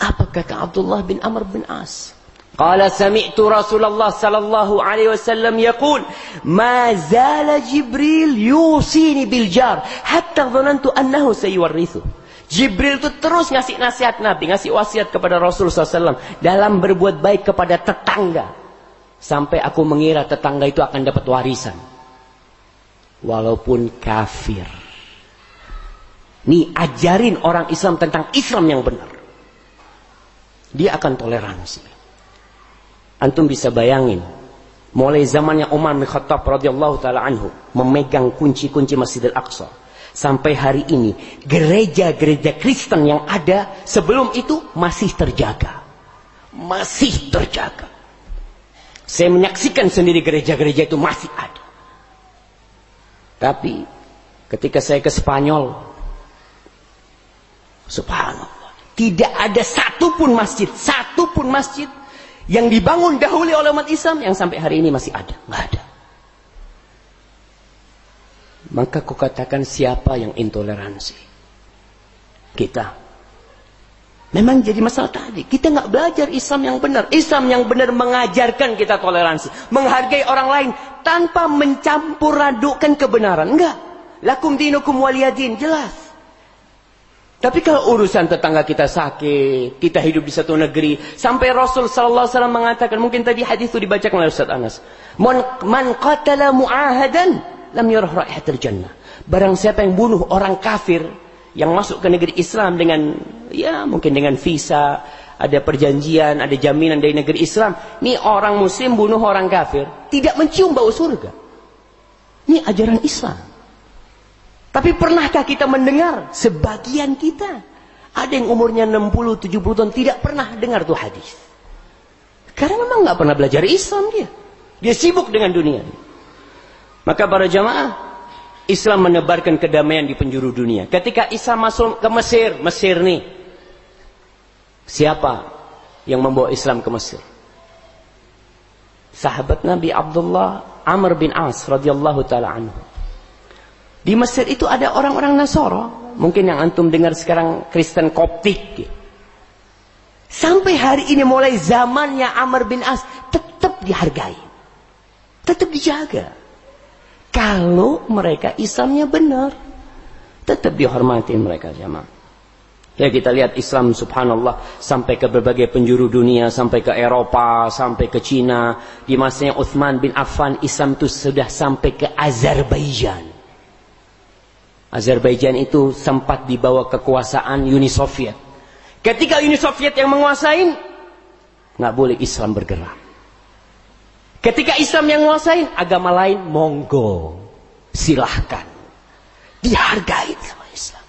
Apa kata Abdullah bin Amr bin As? قال سمعت رسول الله صلى الله عليه وسلم يقول ما زال جبريل يوصيني بالجار حتى ظننت أنه سيورثه Jibril itu terus ngasih nasihat Nabi, ngasih wasiat kepada Rasul SAW dalam berbuat baik kepada tetangga. Sampai aku mengira tetangga itu akan dapat warisan. Walaupun kafir. Nih ajarin orang Islam tentang Islam yang benar. Dia akan toleransi. Antum bisa bayangin. Mulai zamannya Umar bin Khattab radhiyallahu taala anhu memegang kunci-kunci Masjidil Aqsa sampai hari ini gereja-gereja Kristen yang ada sebelum itu masih terjaga. Masih terjaga. Saya menyaksikan sendiri gereja-gereja itu masih ada. Tapi ketika saya ke Spanyol subhanallah, tidak ada satupun masjid, satupun masjid yang dibangun dahulu oleh umat Islam yang sampai hari ini masih ada, nggak ada. Maka kau katakan siapa yang intoleransi? Kita. Memang jadi masalah tadi. Kita nggak belajar Islam yang benar. Islam yang benar mengajarkan kita toleransi. Menghargai orang lain tanpa mencampur adukkan kebenaran. Enggak. Lakum dinukum waliyadin. Jelas. Tapi kalau urusan tetangga kita sakit, kita hidup di satu negeri, sampai Rasul sallallahu alaihi wasallam mengatakan, mungkin tadi hadis itu dibacakan oleh Ustaz Anas. Man, man qatala mu'ahadan lam yurah raihatul jannah. Barang siapa yang bunuh orang kafir yang masuk ke negeri Islam dengan ya mungkin dengan visa, ada perjanjian, ada jaminan dari negeri Islam. Ini orang muslim bunuh orang kafir, tidak mencium bau surga. Ini ajaran Islam. Tapi pernahkah kita mendengar sebagian kita ada yang umurnya 60, 70 tahun tidak pernah dengar tuh hadis. Karena memang nggak pernah belajar Islam dia. Dia sibuk dengan dunia. Maka para jamaah Islam menebarkan kedamaian di penjuru dunia. Ketika Isa masuk ke Mesir, Mesir nih. Siapa yang membawa Islam ke Mesir? Sahabat Nabi Abdullah Amr bin As radhiyallahu taala anhu. Di Mesir itu ada orang-orang Nasoro. Mungkin yang antum dengar sekarang Kristen Koptik. Sampai hari ini mulai zamannya Amr bin As tetap dihargai. Tetap dijaga. Kalau mereka Islamnya benar. Tetap dihormati mereka jamaah. Ya kita lihat Islam subhanallah sampai ke berbagai penjuru dunia, sampai ke Eropa, sampai ke Cina. Di masanya Uthman bin Affan Islam itu sudah sampai ke Azerbaijan. Azerbaijan itu sempat dibawa kekuasaan Uni Soviet. Ketika Uni Soviet yang menguasai, nggak boleh Islam bergerak. Ketika Islam yang menguasai, agama lain monggo, silahkan, dihargai sama Islam.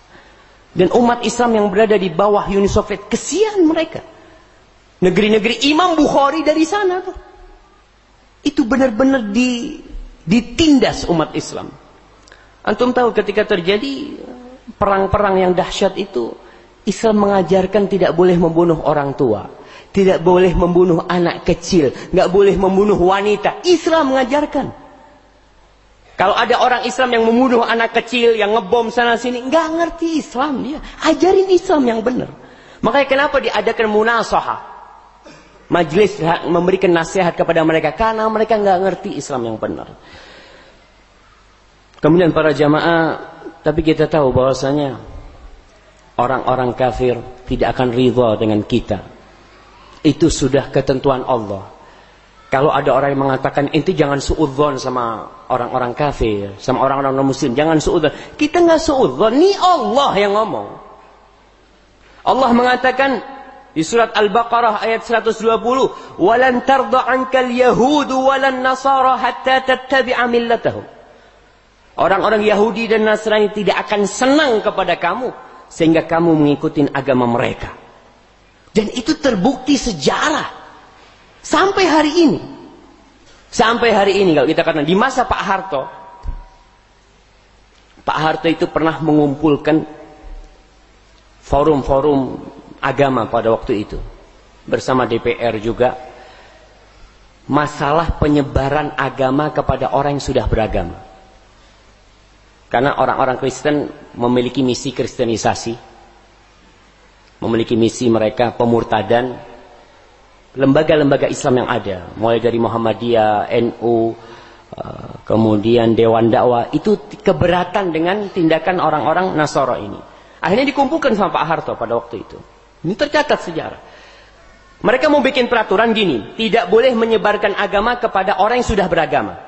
Dan umat Islam yang berada di bawah Uni Soviet, kesian mereka. Negeri-negeri Imam Bukhari dari sana tuh. Itu benar-benar di, ditindas umat Islam. Antum tahu ketika terjadi perang-perang yang dahsyat itu, Islam mengajarkan tidak boleh membunuh orang tua, tidak boleh membunuh anak kecil, nggak boleh membunuh wanita. Islam mengajarkan. Kalau ada orang Islam yang membunuh anak kecil, yang ngebom sana sini, nggak ngerti Islam dia. Ajarin Islam yang benar. Makanya kenapa diadakan munasaha? Majlis memberikan nasihat kepada mereka karena mereka nggak ngerti Islam yang benar. Kemudian para jamaah, tapi kita tahu bahwasanya orang-orang kafir tidak akan ridha dengan kita. Itu sudah ketentuan Allah. Kalau ada orang yang mengatakan inti jangan suudzon sama orang-orang kafir, sama orang-orang muslim, jangan suudzon. Kita nggak suudzon, ini Allah yang ngomong. Allah mengatakan di surat Al-Baqarah ayat 120, "Walan tarda 'ankal yahudu walan nasara hatta tattabi'a millatahum." Orang-orang Yahudi dan Nasrani tidak akan senang kepada kamu sehingga kamu mengikuti agama mereka. Dan itu terbukti sejarah sampai hari ini. Sampai hari ini kalau kita katakan di masa Pak Harto Pak Harto itu pernah mengumpulkan forum-forum agama pada waktu itu. Bersama DPR juga. Masalah penyebaran agama kepada orang yang sudah beragama. Karena orang-orang Kristen memiliki misi kristenisasi. Memiliki misi mereka pemurtadan. Lembaga-lembaga Islam yang ada. Mulai dari Muhammadiyah, NU, Eh, kemudian Dewan Dakwah itu keberatan dengan tindakan orang-orang Nasoro ini. Akhirnya dikumpulkan sama Pak Harto pada waktu itu. Ini tercatat sejarah. Mereka mau bikin peraturan gini, tidak boleh menyebarkan agama kepada orang yang sudah beragama.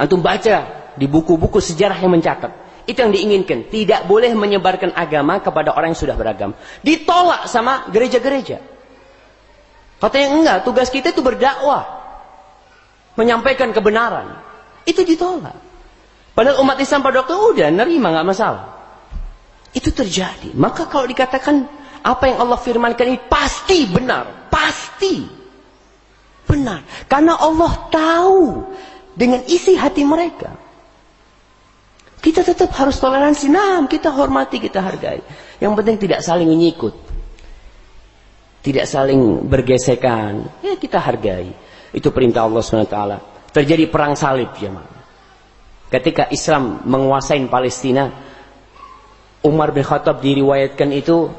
Antum baca di buku-buku sejarah yang mencatat. Itu yang diinginkan. Tidak boleh menyebarkan agama kepada orang yang sudah beragama. Ditolak sama gereja-gereja. Katanya enggak, tugas kita itu berdakwah menyampaikan kebenaran. Itu ditolak. Padahal umat Islam pada waktu udah nerima nggak masalah. Itu terjadi. Maka kalau dikatakan apa yang Allah firmankan ini pasti benar, pasti benar. Karena Allah tahu dengan isi hati mereka. Kita tetap harus toleransi. Nah, kita hormati, kita hargai. Yang penting tidak saling menyikut. Tidak saling bergesekan. Ya kita hargai. Itu perintah Allah SWT. Terjadi perang salib jemaah. Ketika Islam menguasai Palestina, Umar bin Khattab diriwayatkan itu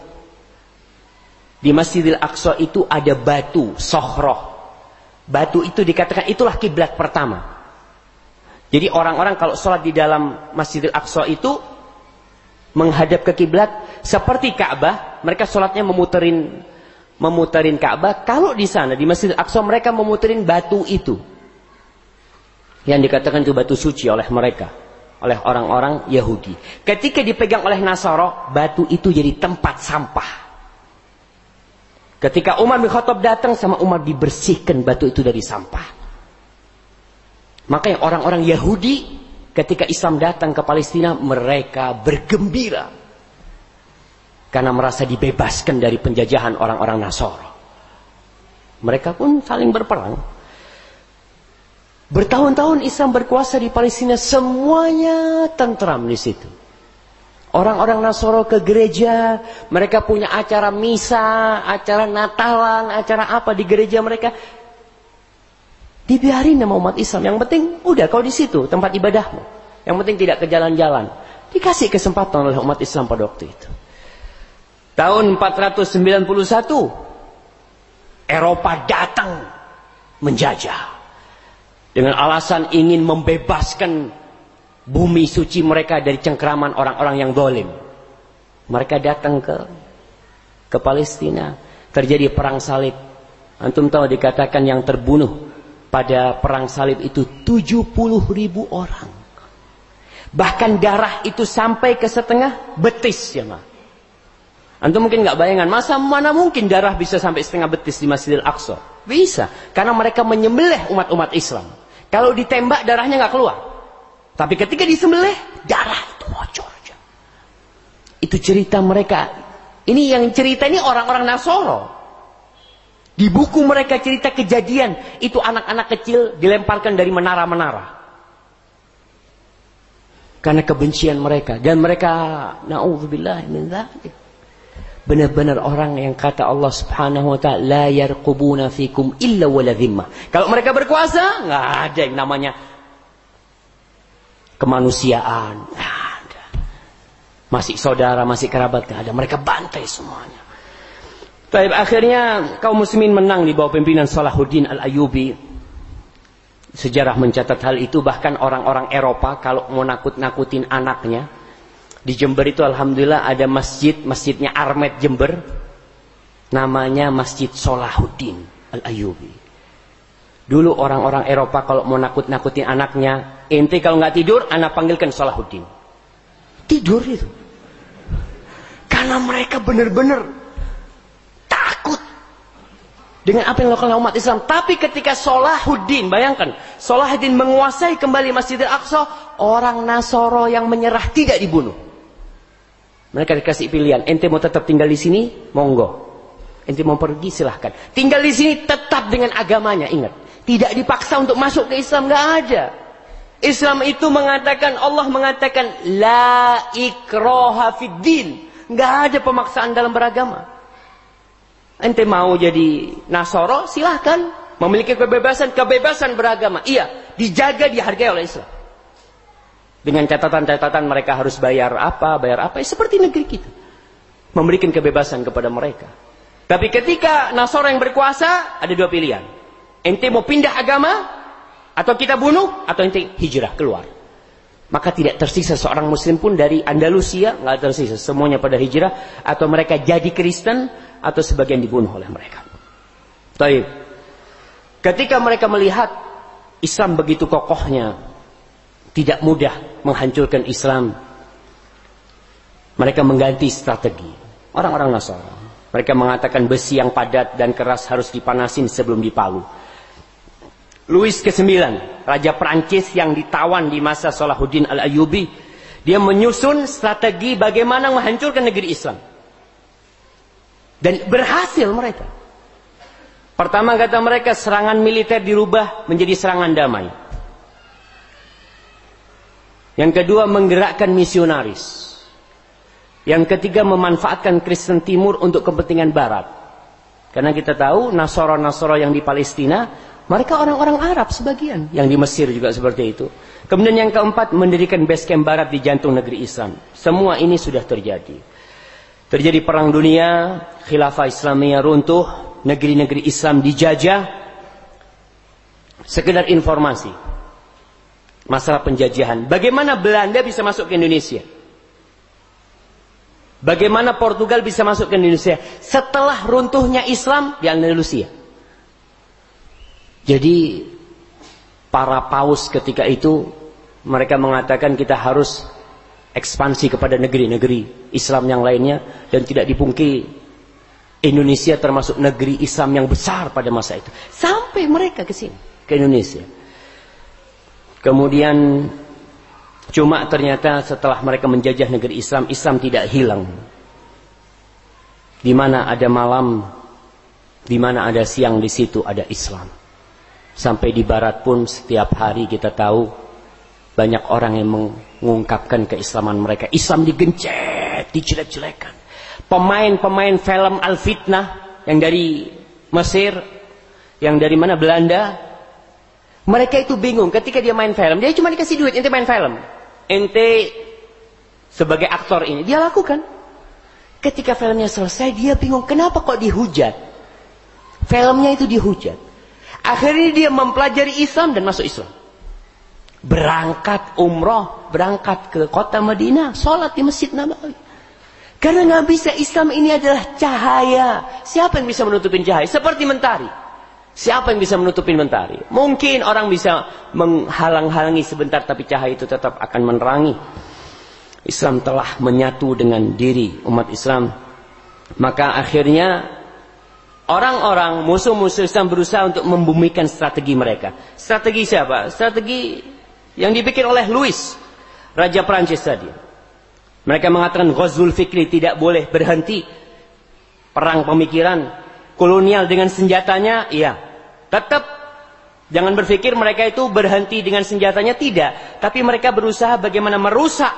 di Masjidil Aqsa itu ada batu sohroh. Batu itu dikatakan itulah kiblat pertama. Jadi orang-orang kalau sholat di dalam Masjidil Aqsa itu menghadap ke kiblat seperti Ka'bah, mereka sholatnya memuterin memuterin Ka'bah, kalau di sana di Masjid Aqsa mereka memuterin batu itu. Yang dikatakan itu batu suci oleh mereka, oleh orang-orang Yahudi. Ketika dipegang oleh Nasara, batu itu jadi tempat sampah. Ketika Umar bin Khattab datang sama Umar dibersihkan batu itu dari sampah. Makanya orang-orang Yahudi ketika Islam datang ke Palestina mereka bergembira karena merasa dibebaskan dari penjajahan orang-orang Nasoro. Mereka pun saling berperang. Bertahun-tahun Islam berkuasa di Palestina, semuanya tentram di situ. Orang-orang Nasoro ke gereja, mereka punya acara misa, acara Natalan, acara apa di gereja mereka. Dibiarin sama umat Islam. Yang penting, udah kau di situ, tempat ibadahmu. Yang penting tidak ke jalan-jalan. Dikasih kesempatan oleh umat Islam pada waktu itu. Tahun 491 Eropa datang menjajah dengan alasan ingin membebaskan bumi suci mereka dari cengkeraman orang-orang yang dolim. Mereka datang ke ke Palestina, terjadi perang salib. Antum tahu dikatakan yang terbunuh pada perang salib itu 70 ribu orang. Bahkan darah itu sampai ke setengah betis ya mah. Antum mungkin nggak bayangan, masa mana mungkin darah bisa sampai setengah betis di Masjidil Aqsa? Bisa, karena mereka menyembelih umat-umat Islam. Kalau ditembak darahnya nggak keluar. Tapi ketika disembelih, darah itu bocor. Itu cerita mereka. Ini yang cerita ini orang-orang Nasoro. Di buku mereka cerita kejadian, itu anak-anak kecil dilemparkan dari menara-menara. Karena kebencian mereka dan mereka naudzubillah min benar-benar orang yang kata Allah Subhanahu wa taala la yarqubuna fikum illa wala dhimmah. Kalau mereka berkuasa, nggak ada yang namanya kemanusiaan. Nggak ada. Masih saudara, masih kerabat nggak ada. Mereka bantai semuanya. Tapi akhirnya kaum muslimin menang di bawah pimpinan Salahuddin Al-Ayyubi. Sejarah mencatat hal itu bahkan orang-orang Eropa kalau mau nakut-nakutin anaknya di Jember itu alhamdulillah ada masjid, masjidnya Armet Jember. Namanya Masjid Solahuddin Al-Ayubi. Dulu orang-orang Eropa kalau mau nakut-nakutin anaknya, ente kalau nggak tidur, anak panggilkan Solahuddin. Tidur itu. Karena mereka benar-benar dengan apa yang dilakukan umat Islam. Tapi ketika Solahuddin, bayangkan, Solahuddin menguasai kembali Masjidil Aqsa, orang Nasoro yang menyerah tidak dibunuh. Mereka dikasih pilihan, ente mau tetap tinggal di sini, monggo. Ente mau pergi silahkan. Tinggal di sini tetap dengan agamanya, ingat. Tidak dipaksa untuk masuk ke Islam, nggak ada. Islam itu mengatakan Allah mengatakan la ikroha fid din. Enggak ada pemaksaan dalam beragama. Ente mau jadi Nasoro silahkan memiliki kebebasan kebebasan beragama. Iya, dijaga dihargai oleh Islam. Dengan catatan-catatan mereka harus bayar apa, bayar apa, ya, seperti negeri kita. Memberikan kebebasan kepada mereka. Tapi ketika Nasoro yang berkuasa, ada dua pilihan. Ente mau pindah agama, atau kita bunuh, atau ente hijrah keluar. Maka tidak tersisa seorang muslim pun dari Andalusia, nggak tersisa. Semuanya pada hijrah, atau mereka jadi Kristen, atau sebagian dibunuh oleh mereka. Taib. Ketika mereka melihat Islam begitu kokohnya, tidak mudah menghancurkan Islam. Mereka mengganti strategi. Orang-orang Nasara. Mereka mengatakan besi yang padat dan keras harus dipanasin sebelum dipalu. Louis ke-9, Raja Prancis yang ditawan di masa Salahuddin Al-Ayyubi, dia menyusun strategi bagaimana menghancurkan negeri Islam. Dan berhasil mereka. Pertama kata mereka serangan militer dirubah menjadi serangan damai. Yang kedua menggerakkan misionaris. Yang ketiga memanfaatkan Kristen Timur untuk kepentingan Barat. Karena kita tahu Nasoro-Nasoro yang di Palestina mereka orang-orang Arab sebagian. Yang di Mesir juga seperti itu. Kemudian yang keempat, mendirikan base camp barat di jantung negeri Islam. Semua ini sudah terjadi. Terjadi perang dunia, khilafah Islamiyah runtuh, negeri-negeri Islam dijajah. Sekedar informasi. Masalah penjajahan. Bagaimana Belanda bisa masuk ke Indonesia? Bagaimana Portugal bisa masuk ke Indonesia? Setelah runtuhnya Islam di Andalusia. Jadi para paus ketika itu mereka mengatakan kita harus ekspansi kepada negeri-negeri Islam yang lainnya dan tidak dipungkiri Indonesia termasuk negeri Islam yang besar pada masa itu. Sampai mereka ke sini, ke Indonesia. Kemudian cuma ternyata setelah mereka menjajah negeri Islam, Islam tidak hilang. Di mana ada malam, di mana ada siang di situ ada Islam. Sampai di barat pun setiap hari kita tahu banyak orang yang mengungkapkan keislaman mereka. Islam digencet, dijelek-jelekan. Pemain-pemain film Al-Fitnah yang dari Mesir, yang dari mana Belanda, mereka itu bingung ketika dia main film. Dia cuma dikasih duit, ente main film. Ente sebagai aktor ini, dia lakukan. Ketika filmnya selesai, dia bingung. Kenapa kok dihujat? Filmnya itu dihujat. Akhirnya dia mempelajari Islam dan masuk Islam. Berangkat umroh, berangkat ke kota Madinah, sholat di Masjid Nabawi. Karena nggak bisa Islam ini adalah cahaya. Siapa yang bisa menutupin cahaya? Seperti mentari. Siapa yang bisa menutupin mentari? Mungkin orang bisa menghalang-halangi sebentar, tapi cahaya itu tetap akan menerangi. Islam telah menyatu dengan diri umat Islam. Maka akhirnya Orang-orang musuh-musuh Islam berusaha untuk membumikan strategi mereka. Strategi siapa? Strategi yang dibikin oleh Louis, Raja Prancis tadi. Mereka mengatakan Ghazul Fikri tidak boleh berhenti. Perang pemikiran kolonial dengan senjatanya, iya. Tetap jangan berpikir mereka itu berhenti dengan senjatanya, tidak. Tapi mereka berusaha bagaimana merusak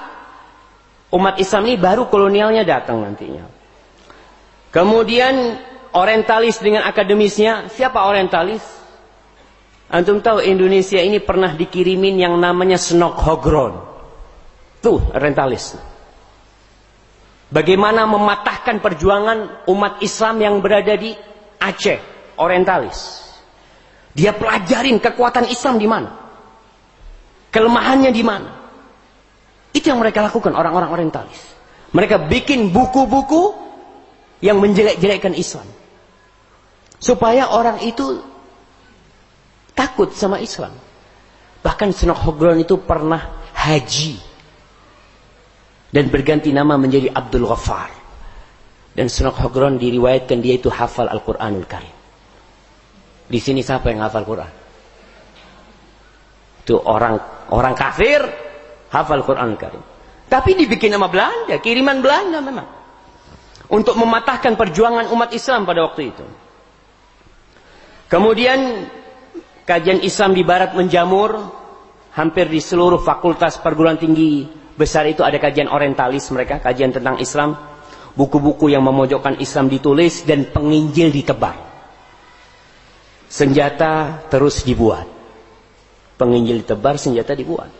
umat Islam ini baru kolonialnya datang nantinya. Kemudian orientalis dengan akademisnya. Siapa orientalis? Antum tahu Indonesia ini pernah dikirimin yang namanya Snok Hogron. Tuh orientalis. Bagaimana mematahkan perjuangan umat Islam yang berada di Aceh, orientalis. Dia pelajarin kekuatan Islam di mana. Kelemahannya di mana. Itu yang mereka lakukan orang-orang orientalis. Mereka bikin buku-buku yang menjelek-jelekkan Islam. Supaya orang itu takut sama Islam. Bahkan Senok Hogron itu pernah haji. Dan berganti nama menjadi Abdul Ghaffar. Dan Senok Hogron diriwayatkan dia itu hafal Al-Quranul Karim. Di sini siapa yang hafal Quran? Itu orang orang kafir hafal Quran Karim. Tapi dibikin nama Belanda, kiriman Belanda memang. Untuk mematahkan perjuangan umat Islam pada waktu itu. Kemudian kajian Islam di barat menjamur Hampir di seluruh fakultas perguruan tinggi besar itu ada kajian orientalis mereka, kajian tentang Islam. Buku-buku yang memojokkan Islam ditulis dan penginjil ditebar. Senjata terus dibuat. Penginjil ditebar, senjata dibuat.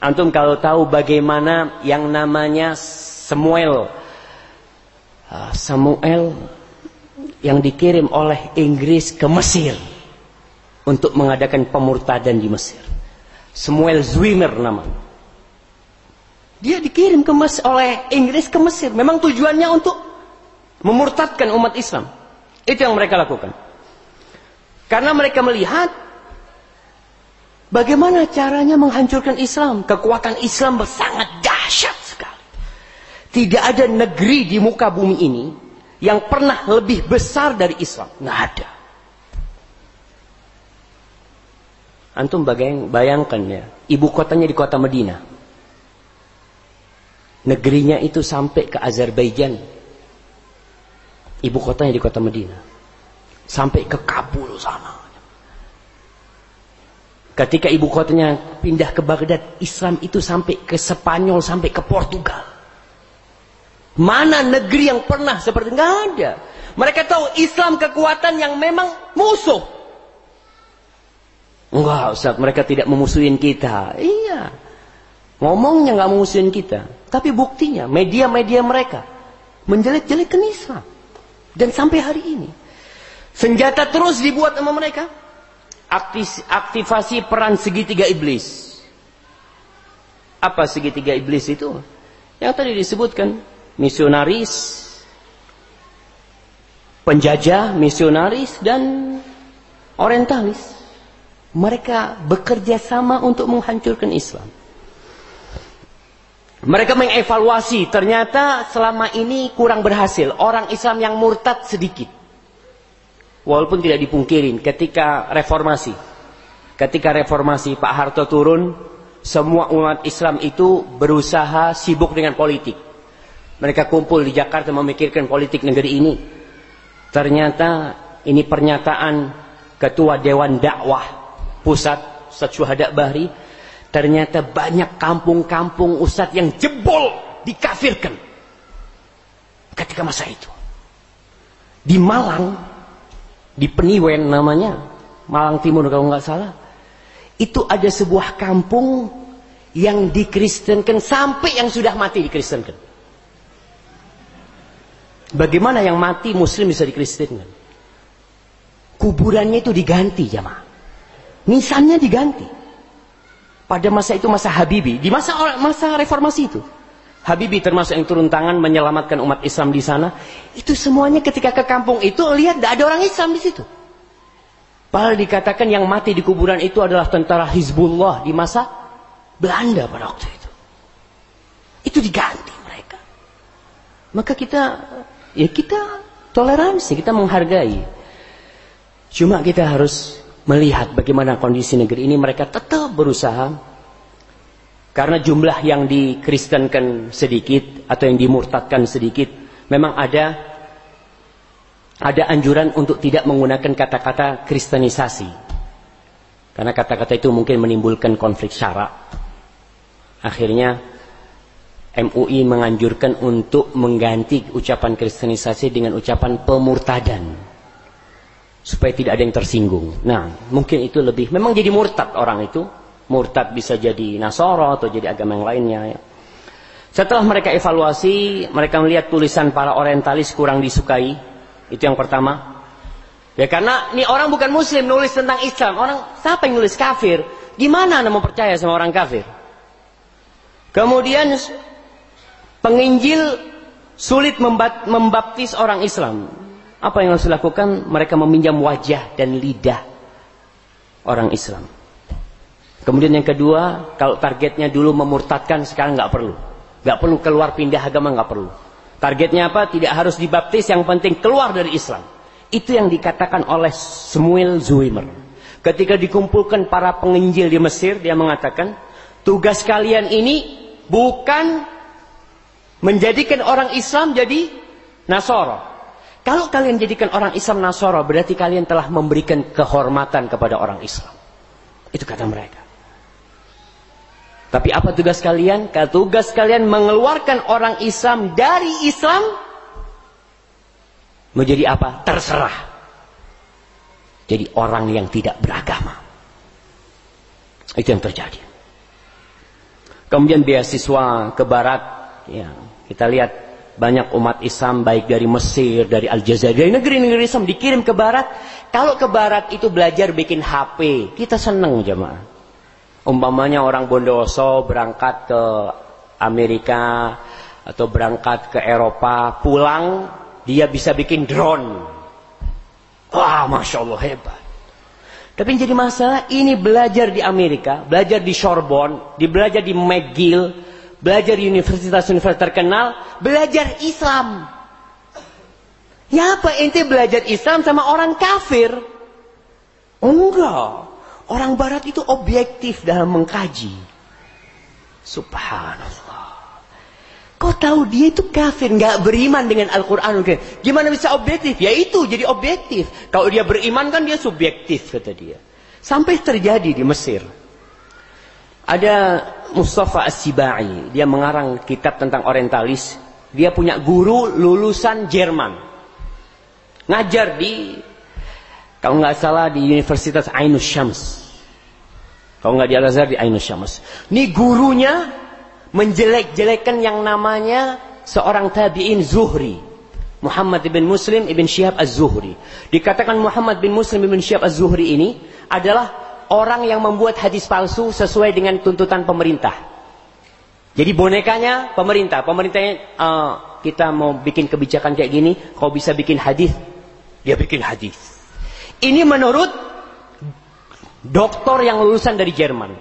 Antum kalau tahu bagaimana yang namanya Samuel ah, Samuel yang dikirim oleh Inggris ke Mesir untuk mengadakan pemurtadan di Mesir. Samuel Zwimmer namanya. Dia dikirim ke Mesir, oleh Inggris ke Mesir. Memang tujuannya untuk memurtadkan umat Islam. Itu yang mereka lakukan. Karena mereka melihat bagaimana caranya menghancurkan Islam. Kekuatan Islam sangat dahsyat sekali. Tidak ada negeri di muka bumi ini yang pernah lebih besar dari Islam. Nggak ada. Antum bayangkan ya, ibu kotanya di kota Medina. Negerinya itu sampai ke Azerbaijan. Ibu kotanya di kota Medina. Sampai ke Kabul sana. Ketika ibu kotanya pindah ke Baghdad, Islam itu sampai ke Spanyol, sampai ke Portugal. Mana negeri yang pernah seperti nggak ada. Mereka tahu Islam kekuatan yang memang musuh. Enggak Ustaz, mereka tidak memusuhin kita. Iya. Ngomongnya nggak memusuhin kita. Tapi buktinya, media-media mereka menjelek-jelekan Islam. Dan sampai hari ini. Senjata terus dibuat sama mereka. Aktivasi peran segitiga iblis. Apa segitiga iblis itu? Yang tadi disebutkan. Misionaris. Penjajah, misionaris, dan orientalis. Mereka bekerja sama untuk menghancurkan Islam. Mereka mengevaluasi, ternyata selama ini kurang berhasil. Orang Islam yang murtad sedikit. Walaupun tidak dipungkirin ketika reformasi. Ketika reformasi Pak Harto turun, semua umat Islam itu berusaha sibuk dengan politik. Mereka kumpul di Jakarta memikirkan politik negeri ini. Ternyata ini pernyataan Ketua Dewan Dakwah pusat Ustadz Syuhada Bahri ternyata banyak kampung-kampung Ustadz yang jebol dikafirkan ketika masa itu. Di Malang di Peniwen namanya Malang Timur kalau nggak salah itu ada sebuah kampung yang dikristenkan sampai yang sudah mati dikristenkan. Bagaimana yang mati muslim bisa dikristenkan? Kuburannya itu diganti jamaah Nisannya diganti. Pada masa itu masa Habibi, di masa masa reformasi itu. Habibi termasuk yang turun tangan menyelamatkan umat Islam di sana. Itu semuanya ketika ke kampung itu lihat tidak ada orang Islam di situ. Padahal dikatakan yang mati di kuburan itu adalah tentara Hizbullah di masa Belanda pada waktu itu. Itu diganti mereka. Maka kita ya kita toleransi, kita menghargai. Cuma kita harus melihat bagaimana kondisi negeri ini mereka tetap berusaha. Karena jumlah yang dikristenkan sedikit atau yang dimurtadkan sedikit memang ada ada anjuran untuk tidak menggunakan kata-kata kristenisasi. Karena kata-kata itu mungkin menimbulkan konflik syarak. Akhirnya MUI menganjurkan untuk mengganti ucapan kristenisasi dengan ucapan pemurtadan supaya tidak ada yang tersinggung. Nah, mungkin itu lebih memang jadi murtad orang itu. Murtad bisa jadi Nasoro atau jadi agama yang lainnya ya. Setelah mereka evaluasi, mereka melihat tulisan para orientalis kurang disukai. Itu yang pertama. Ya karena ini orang bukan muslim nulis tentang Islam. Orang siapa yang nulis kafir? Gimana Anda mau percaya sama orang kafir? Kemudian penginjil sulit membaptis orang Islam. Apa yang harus dilakukan? Mereka meminjam wajah dan lidah orang Islam. Kemudian yang kedua, kalau targetnya dulu memurtadkan, sekarang nggak perlu. Nggak perlu keluar pindah agama, nggak perlu. Targetnya apa? Tidak harus dibaptis, yang penting keluar dari Islam. Itu yang dikatakan oleh Samuel Zuimer. Ketika dikumpulkan para penginjil di Mesir, dia mengatakan, tugas kalian ini bukan menjadikan orang Islam jadi Nasoro. Kalau kalian jadikan orang Islam Nasoro, berarti kalian telah memberikan kehormatan kepada orang Islam. Itu kata mereka. Tapi apa tugas kalian? Tugas kalian mengeluarkan orang Islam dari Islam menjadi apa? Terserah. Jadi orang yang tidak beragama. Itu yang terjadi. Kemudian beasiswa ke barat, ya, kita lihat banyak umat Islam baik dari Mesir, dari Aljazair, dari negeri-negeri Islam dikirim ke barat. Kalau ke barat itu belajar bikin HP, kita seneng jemaah. Umpamanya orang Bondowoso berangkat ke Amerika atau berangkat ke Eropa, pulang dia bisa bikin drone. Wah, masya Allah hebat. Tapi yang jadi masalah ini belajar di Amerika, belajar di Sorbonne, di belajar di McGill, belajar universitas-universitas terkenal, belajar Islam. Ya apa ente belajar Islam sama orang kafir? Enggak. Orang barat itu objektif dalam mengkaji. Subhanallah. Kau tahu dia itu kafir, nggak beriman dengan Al-Quran. Gimana bisa objektif? Ya itu jadi objektif. Kalau dia beriman kan dia subjektif kata dia. Sampai terjadi di Mesir. Ada Mustafa As-Sibai, dia mengarang kitab tentang orientalis. Dia punya guru lulusan Jerman. Ngajar di kalau nggak salah di Universitas Ainus Syams. Kalau nggak di Al-Azhar di Ainus Syams. Ini gurunya menjelek-jelekan yang namanya seorang tabi'in Zuhri. Muhammad bin Muslim ibn Syihab Az-Zuhri. Dikatakan Muhammad bin Muslim ibn Syihab Az-Zuhri ini adalah orang yang membuat hadis palsu sesuai dengan tuntutan pemerintah. Jadi bonekanya pemerintah. Pemerintahnya uh, kita mau bikin kebijakan kayak gini, kau bisa bikin hadis, dia bikin hadis. Ini menurut doktor yang lulusan dari Jerman.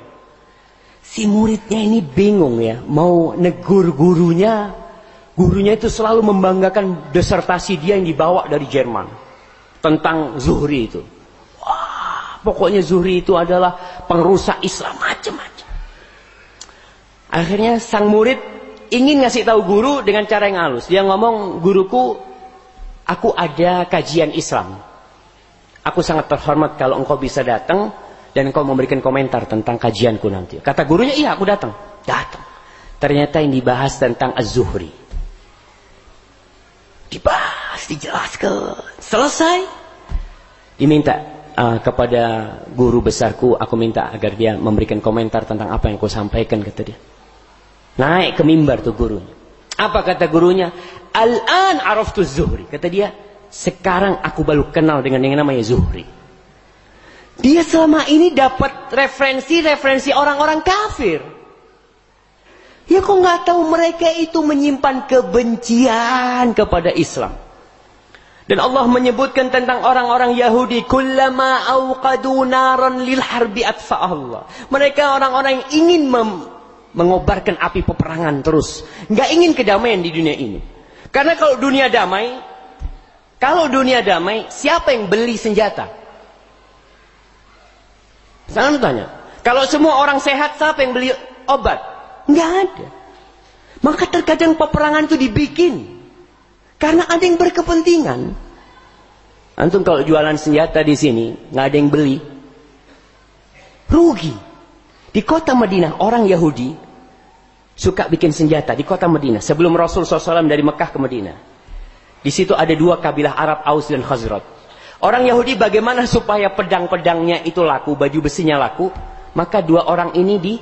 Si muridnya ini bingung ya, mau negur gurunya. Gurunya itu selalu membanggakan desertasi dia yang dibawa dari Jerman. Tentang Zuhri itu. Pokoknya Zuhri itu adalah pengrusak Islam macam-macam. Akhirnya sang murid ingin ngasih tahu guru dengan cara yang halus. Dia ngomong, guruku, aku ada kajian Islam. Aku sangat terhormat kalau engkau bisa datang dan engkau memberikan komentar tentang kajianku nanti. Kata gurunya, iya aku datang. Datang. Ternyata yang dibahas tentang Az-Zuhri. Dibahas, dijelaskan. Selesai. Diminta uh, kepada guru besarku, aku minta agar dia memberikan komentar tentang apa yang kau sampaikan, kata dia. Naik ke mimbar tuh gurunya. Apa kata gurunya? Al-an araftu Zuhri. Kata dia, sekarang aku baru kenal dengan yang namanya Zuhri. Dia selama ini dapat referensi-referensi orang-orang kafir. Ya kok nggak tahu mereka itu menyimpan kebencian kepada Islam. Dan Allah menyebutkan tentang orang-orang Yahudi, kullama awqadu naran lil harbi Allah. Mereka orang-orang yang ingin mengobarkan api peperangan terus, nggak ingin kedamaian di dunia ini. Karena kalau dunia damai, kalau dunia damai, siapa yang beli senjata? Saya tanya. Kalau semua orang sehat, siapa yang beli obat? Nggak ada. Maka terkadang peperangan itu dibikin. Karena ada yang berkepentingan. Antum kalau jualan senjata di sini, nggak ada yang beli. Rugi. Di kota Madinah, orang Yahudi suka bikin senjata di kota Madinah. Sebelum Rasul SAW dari Mekah ke Madinah. Di situ ada dua kabilah Arab, Aus dan Khazraj. Orang Yahudi bagaimana supaya pedang-pedangnya itu laku, baju besinya laku? Maka dua orang ini di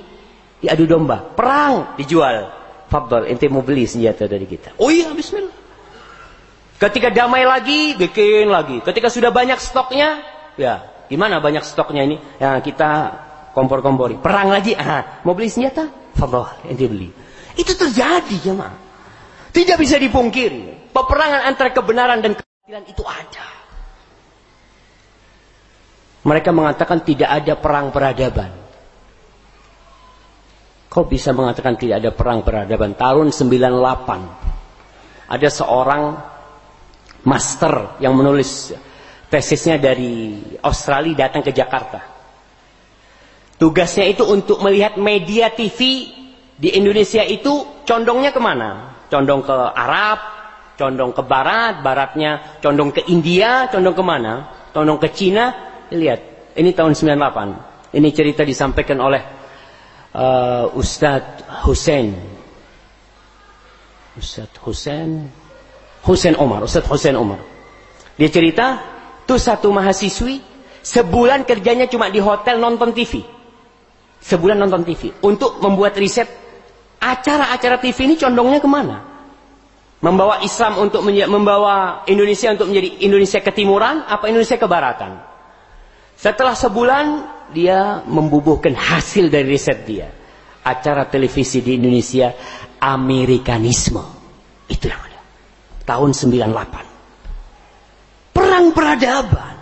diadu domba, perang dijual. Fabdol, ente mau beli senjata dari kita. Oh iya, bismillah. Ketika damai lagi, bikin lagi. Ketika sudah banyak stoknya, ya, gimana banyak stoknya ini? Ya, kita kompor-kompori. Perang lagi, ah, mau beli senjata? Fabdol, ente beli. Itu terjadi, jemaah. Tidak bisa dipungkiri. Peperangan antara kebenaran dan kebatilan itu ada. Mereka mengatakan tidak ada perang peradaban. Kau bisa mengatakan tidak ada perang peradaban? Tahun 98 ada seorang master yang menulis tesisnya dari Australia datang ke Jakarta. Tugasnya itu untuk melihat media TV di Indonesia itu condongnya ke mana? Condong ke Arab, condong ke Barat, Baratnya condong ke India, condong ke mana? Condong ke Cina, Lihat, ini tahun 98. Ini cerita disampaikan oleh uh, Ustadz Hussein. Ustadz Hussein. Hussein Omar. Ustadz Hussein Omar. Dia cerita, tuh satu mahasiswi, sebulan kerjanya cuma di hotel nonton TV. Sebulan nonton TV. Untuk membuat riset, acara-acara TV ini condongnya ke mana? Membawa Islam untuk membawa Indonesia untuk menjadi Indonesia ketimuran apa Indonesia kebaratan. Setelah sebulan dia membubuhkan hasil dari riset dia. Acara televisi di Indonesia Amerikanisme. Itu yang. Tahun 98. Perang peradaban.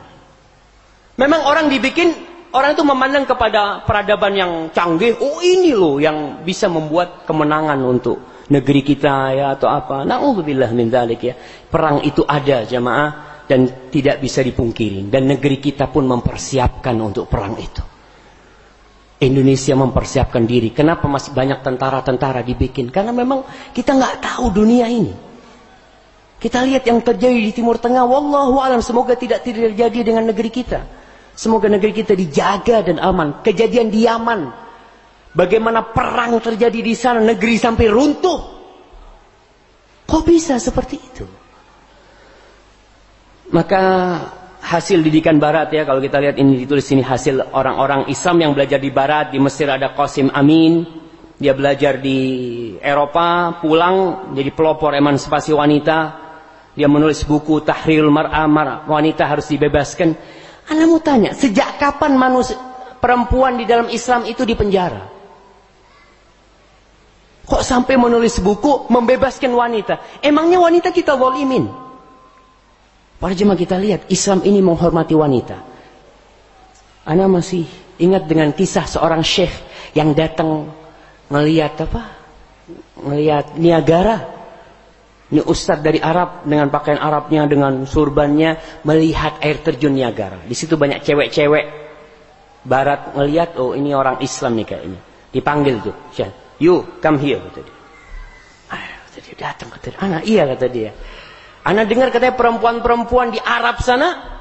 Memang orang dibikin orang itu memandang kepada peradaban yang canggih. Oh ini loh yang bisa membuat kemenangan untuk negeri kita ya atau apa. Nauzubillah min dzalik ya. Perang itu ada jamaah dan tidak bisa dipungkiri dan negeri kita pun mempersiapkan untuk perang itu. Indonesia mempersiapkan diri. Kenapa masih banyak tentara-tentara dibikin? Karena memang kita nggak tahu dunia ini. Kita lihat yang terjadi di Timur Tengah. Wallahu alam semoga tidak terjadi dengan negeri kita. Semoga negeri kita dijaga dan aman. Kejadian di Yaman Bagaimana perang terjadi di sana, negeri sampai runtuh. Kok bisa seperti itu? Maka hasil didikan barat ya, kalau kita lihat ini ditulis sini hasil orang-orang Islam yang belajar di barat, di Mesir ada Qasim Amin, dia belajar di Eropa, pulang jadi pelopor emansipasi wanita. Dia menulis buku Tahrirul Mar'ah, wanita harus dibebaskan. Anda mau tanya, sejak kapan manusia perempuan di dalam Islam itu dipenjara? Kok sampai menulis buku membebaskan wanita? Emangnya wanita kita zalimin? Para jemaah kita lihat Islam ini menghormati wanita. Ana masih ingat dengan kisah seorang syekh yang datang melihat apa? Melihat Niagara. Ini ustadz dari Arab dengan pakaian Arabnya dengan surbannya melihat air terjun Niagara. Di situ banyak cewek-cewek barat melihat oh ini orang Islam nih kayaknya. Dipanggil tuh. You come here kata dia. Ah, kata dia datang kata dia. Anak iya kata dia. Anak dengar katanya perempuan-perempuan di Arab sana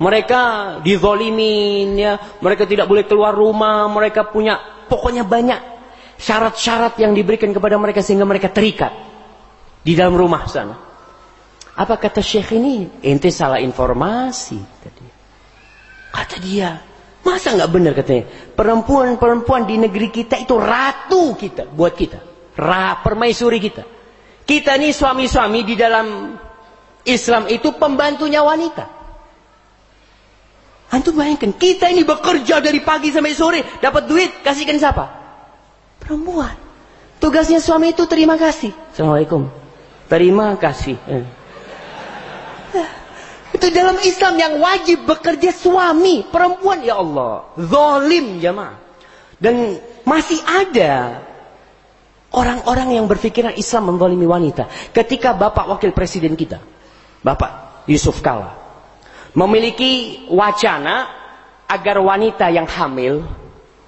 mereka dizolimin ya, mereka tidak boleh keluar rumah, mereka punya pokoknya banyak syarat-syarat yang diberikan kepada mereka sehingga mereka terikat di dalam rumah sana. Apa kata Syekh ini? Ente salah informasi kata dia. Kata dia, Masa nggak benar katanya? Perempuan-perempuan di negeri kita itu ratu kita buat kita. Ra, permaisuri kita. Kita nih suami-suami di dalam Islam itu pembantunya wanita. Antum bayangkan, kita ini bekerja dari pagi sampai sore, dapat duit, kasihkan siapa? Perempuan. Tugasnya suami itu terima kasih. Assalamualaikum. Terima kasih. Itu dalam Islam yang wajib bekerja suami, perempuan ya Allah. Zolim jamaah. Dan masih ada orang-orang yang berpikiran Islam menzalimi wanita. Ketika Bapak Wakil Presiden kita, Bapak Yusuf Kala, memiliki wacana agar wanita yang hamil,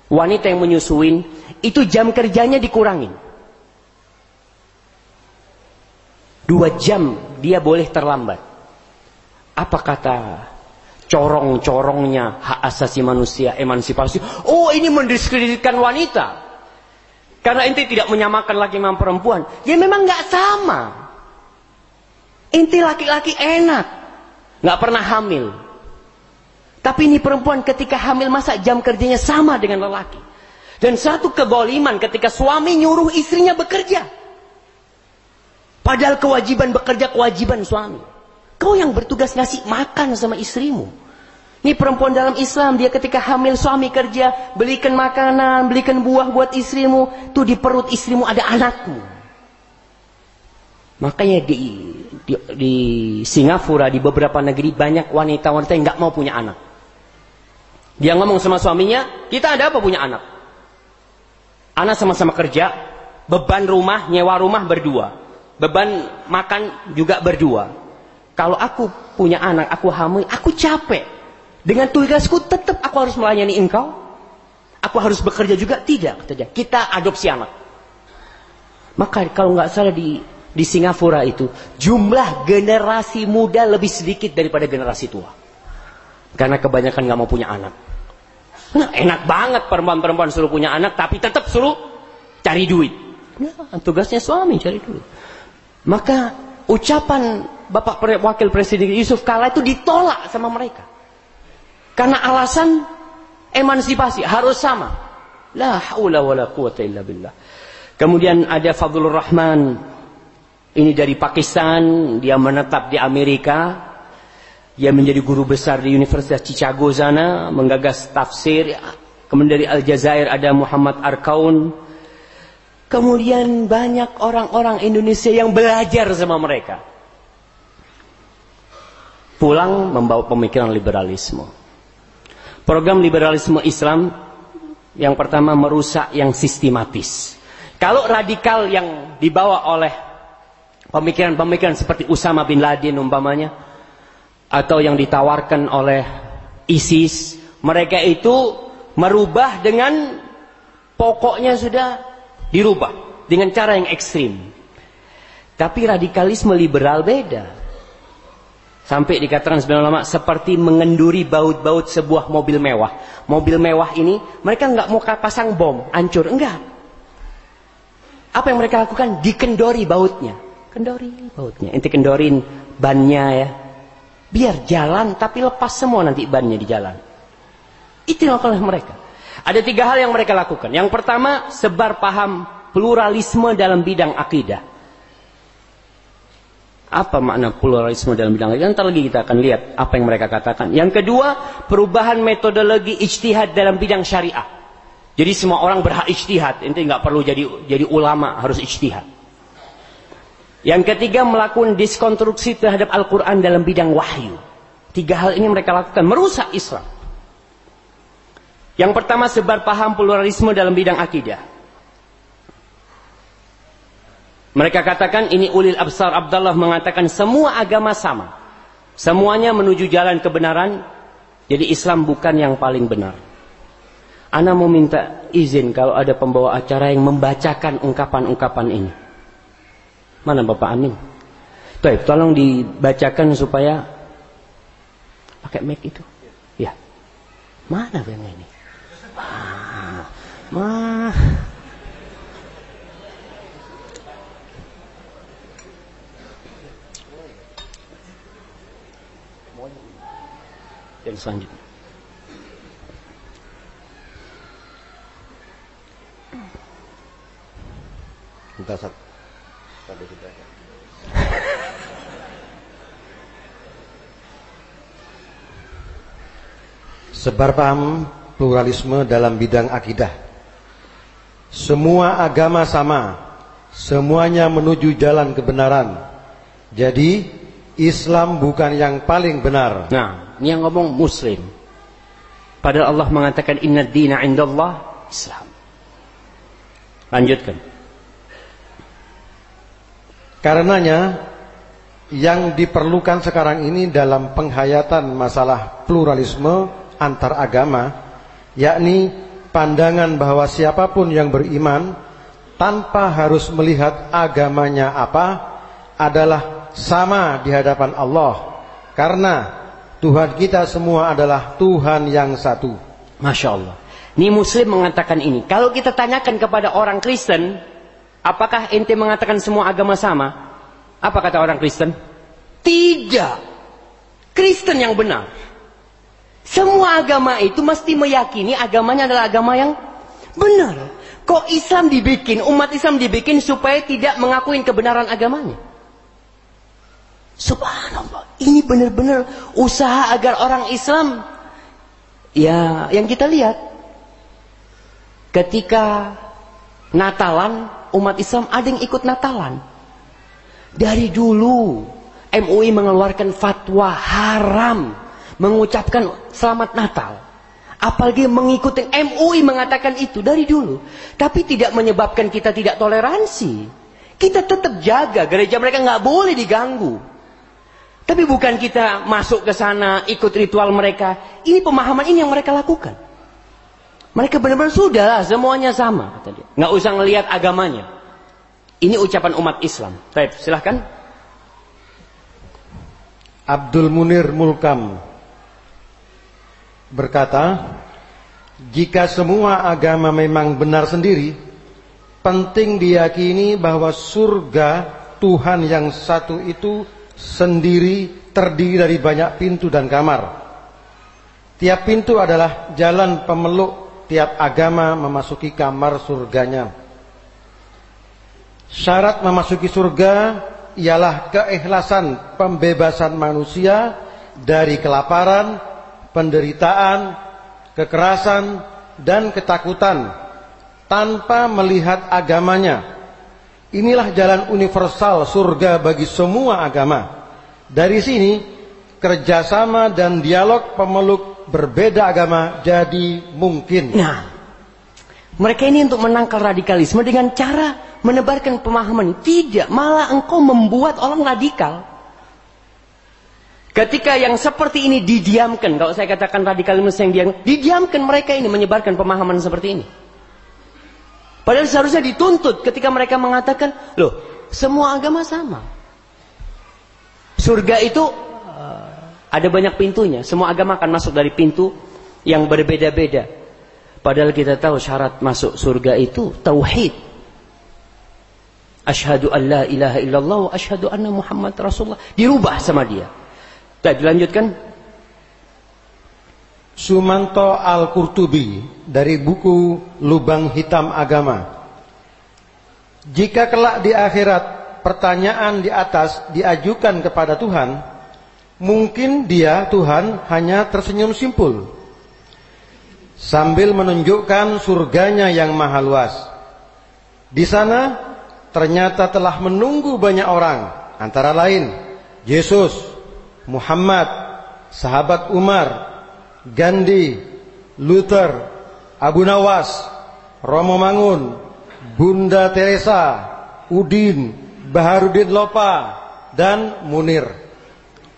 wanita yang menyusuin, itu jam kerjanya dikurangin. Dua jam dia boleh terlambat. Apa kata corong-corongnya hak asasi manusia, emansipasi? Oh ini mendiskreditkan wanita. Karena inti tidak menyamakan laki sama perempuan. Ya memang nggak sama. Inti laki-laki enak. nggak pernah hamil. Tapi ini perempuan ketika hamil masa jam kerjanya sama dengan lelaki. Dan satu keboliman ketika suami nyuruh istrinya bekerja. Padahal kewajiban bekerja kewajiban suami. Kau yang bertugas ngasih makan sama istrimu. Ini perempuan dalam Islam, dia ketika hamil suami kerja, belikan makanan, belikan buah buat istrimu, tuh di perut istrimu ada anakmu. Makanya di, di, di Singapura, di beberapa negeri banyak wanita-wanita yang nggak mau punya anak. Dia ngomong sama suaminya, kita ada apa punya anak? Anak sama-sama kerja, beban rumah, nyewa rumah berdua. Beban makan juga berdua. Kalau aku punya anak, aku hamil, aku capek. Dengan tugasku tetap aku harus melayani engkau. Aku harus bekerja juga? Tidak, Kita adopsi anak. Maka kalau nggak salah di di Singapura itu jumlah generasi muda lebih sedikit daripada generasi tua. Karena kebanyakan nggak mau punya anak. Nah, enak banget perempuan-perempuan suruh punya anak, tapi tetap suruh cari duit. Nah, tugasnya suami cari duit. Maka ucapan Bapak Wakil Presiden Yusuf Kala itu ditolak sama mereka. Karena alasan emansipasi harus sama. La haula wala quwata illa billah. Kemudian ada Fadlur Rahman. Ini dari Pakistan, dia menetap di Amerika. Dia menjadi guru besar di Universitas Chicago sana, menggagas tafsir. Kemudian dari Aljazair ada Muhammad Arkaun. Kemudian banyak orang-orang Indonesia yang belajar sama mereka. Pulang membawa pemikiran liberalisme. Program liberalisme Islam yang pertama merusak yang sistematis. Kalau radikal yang dibawa oleh pemikiran-pemikiran seperti Usama bin Laden umpamanya, atau yang ditawarkan oleh ISIS, mereka itu merubah dengan pokoknya sudah dirubah dengan cara yang ekstrim. Tapi radikalisme liberal beda. Sampai dikatakan sebenarnya ulama seperti mengenduri baut-baut sebuah mobil mewah. Mobil mewah ini mereka nggak mau pasang bom, hancur, enggak. Apa yang mereka lakukan? Dikendori bautnya. Kendori bautnya. Inti kendorin bannya ya, Biar jalan tapi lepas semua nanti bannya di jalan. Itu yang oleh mereka. Ada tiga hal yang mereka lakukan. Yang pertama, sebar paham pluralisme dalam bidang akidah. Apa makna pluralisme dalam bidang akidah? Nanti lagi kita akan lihat apa yang mereka katakan. Yang kedua, perubahan metodologi ijtihad dalam bidang syariah. Jadi semua orang berhak ijtihad. Ini nggak perlu jadi jadi ulama, harus ijtihad. Yang ketiga melakukan diskonstruksi terhadap Al-Quran dalam bidang wahyu. Tiga hal ini mereka lakukan merusak Islam. Yang pertama sebar paham pluralisme dalam bidang akidah. Mereka katakan ini ulil absar Abdullah mengatakan semua agama sama. Semuanya menuju jalan kebenaran. Jadi Islam bukan yang paling benar. Ana mau minta izin kalau ada pembawa acara yang membacakan ungkapan-ungkapan ini. Mana Bapak Amin? Baik, tolong dibacakan supaya pakai mic itu. Ya. Mana yang ini? Ah, mah. Yang selanjutnya. Kita satu. Sebar paham pluralisme dalam bidang akidah. Semua agama sama, semuanya menuju jalan kebenaran. Jadi Islam bukan yang paling benar. Nah, ini yang ngomong Muslim. Padahal Allah mengatakan Inna dina indallah Islam. Lanjutkan. Karenanya yang diperlukan sekarang ini dalam penghayatan masalah pluralisme antar agama yakni pandangan bahwa siapa pun yang beriman tanpa harus melihat agamanya apa adalah sama di hadapan Allah karena Tuhan kita semua adalah Tuhan yang satu. Masya Allah. Ini Muslim mengatakan ini. Kalau kita tanyakan kepada orang Kristen, Apakah ente mengatakan semua agama sama? Apa kata orang Kristen? Tidak. Kristen yang benar. Semua agama itu mesti meyakini agamanya adalah agama yang benar. Kok Islam dibikin, umat Islam dibikin supaya tidak mengakui kebenaran agamanya? Subhanallah, ini benar-benar usaha agar orang Islam ya yang kita lihat ketika Natalan umat Islam ada yang ikut Natalan. Dari dulu MUI mengeluarkan fatwa haram mengucapkan selamat Natal. Apalagi mengikuti MUI mengatakan itu dari dulu. Tapi tidak menyebabkan kita tidak toleransi. Kita tetap jaga gereja mereka nggak boleh diganggu. Tapi bukan kita masuk ke sana ikut ritual mereka. Ini pemahaman ini yang mereka lakukan. Mereka benar-benar sudah lah, semuanya sama kata dia. Nggak usah ngelihat agamanya. Ini ucapan umat Islam. Baik, silahkan. Abdul Munir Mulkam berkata, Jika semua agama memang benar sendiri, penting diyakini bahwa surga Tuhan yang satu itu sendiri terdiri dari banyak pintu dan kamar. Tiap pintu adalah jalan pemeluk tiap agama memasuki kamar surganya. Syarat memasuki surga ialah keikhlasan pembebasan manusia dari kelaparan, penderitaan, kekerasan, dan ketakutan tanpa melihat agamanya. Inilah jalan universal surga bagi semua agama. Dari sini, kerjasama dan dialog pemeluk berbeda agama jadi mungkin. Nah, mereka ini untuk menangkal radikalisme dengan cara menebarkan pemahaman. Tidak, malah engkau membuat orang radikal. Ketika yang seperti ini didiamkan, kalau saya katakan radikalisme yang diam, didiamkan mereka ini menyebarkan pemahaman seperti ini. Padahal seharusnya dituntut ketika mereka mengatakan, loh, semua agama sama. Surga itu uh, ada banyak pintunya. Semua agama akan masuk dari pintu yang berbeda-beda. Padahal kita tahu syarat masuk surga itu tauhid. Ashhadu an la ilaha illallah wa ashhadu anna Muhammad Rasulullah. Dirubah sama dia. Kita dilanjutkan. Sumanto Al-Qurtubi dari buku Lubang Hitam Agama. Jika kelak di akhirat pertanyaan di atas diajukan kepada Tuhan, mungkin dia Tuhan hanya tersenyum simpul sambil menunjukkan surganya yang maha luas. Di sana ternyata telah menunggu banyak orang, antara lain Yesus, Muhammad, sahabat Umar, Gandhi, Luther, Abu Nawas, Romo Mangun, Bunda Teresa, Udin, Baharudin Lopa, dan Munir.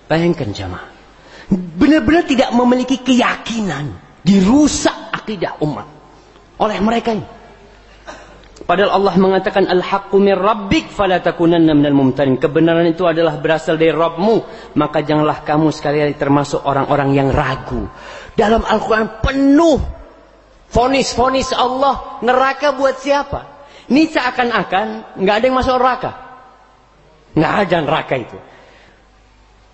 Bayangkan jamaah. Benar-benar tidak memiliki keyakinan. Dirusak akidah umat. Oleh mereka ini. Padahal Allah mengatakan al-haqqu min rabbik fala takunanna minal mumtarin. Kebenaran itu adalah berasal dari Rabbmu, maka janganlah kamu sekali termasuk orang-orang yang ragu. Dalam Al-Qur'an penuh fonis-fonis Allah neraka buat siapa? Ini seakan-akan nggak ada yang masuk neraka. Nggak ada neraka itu.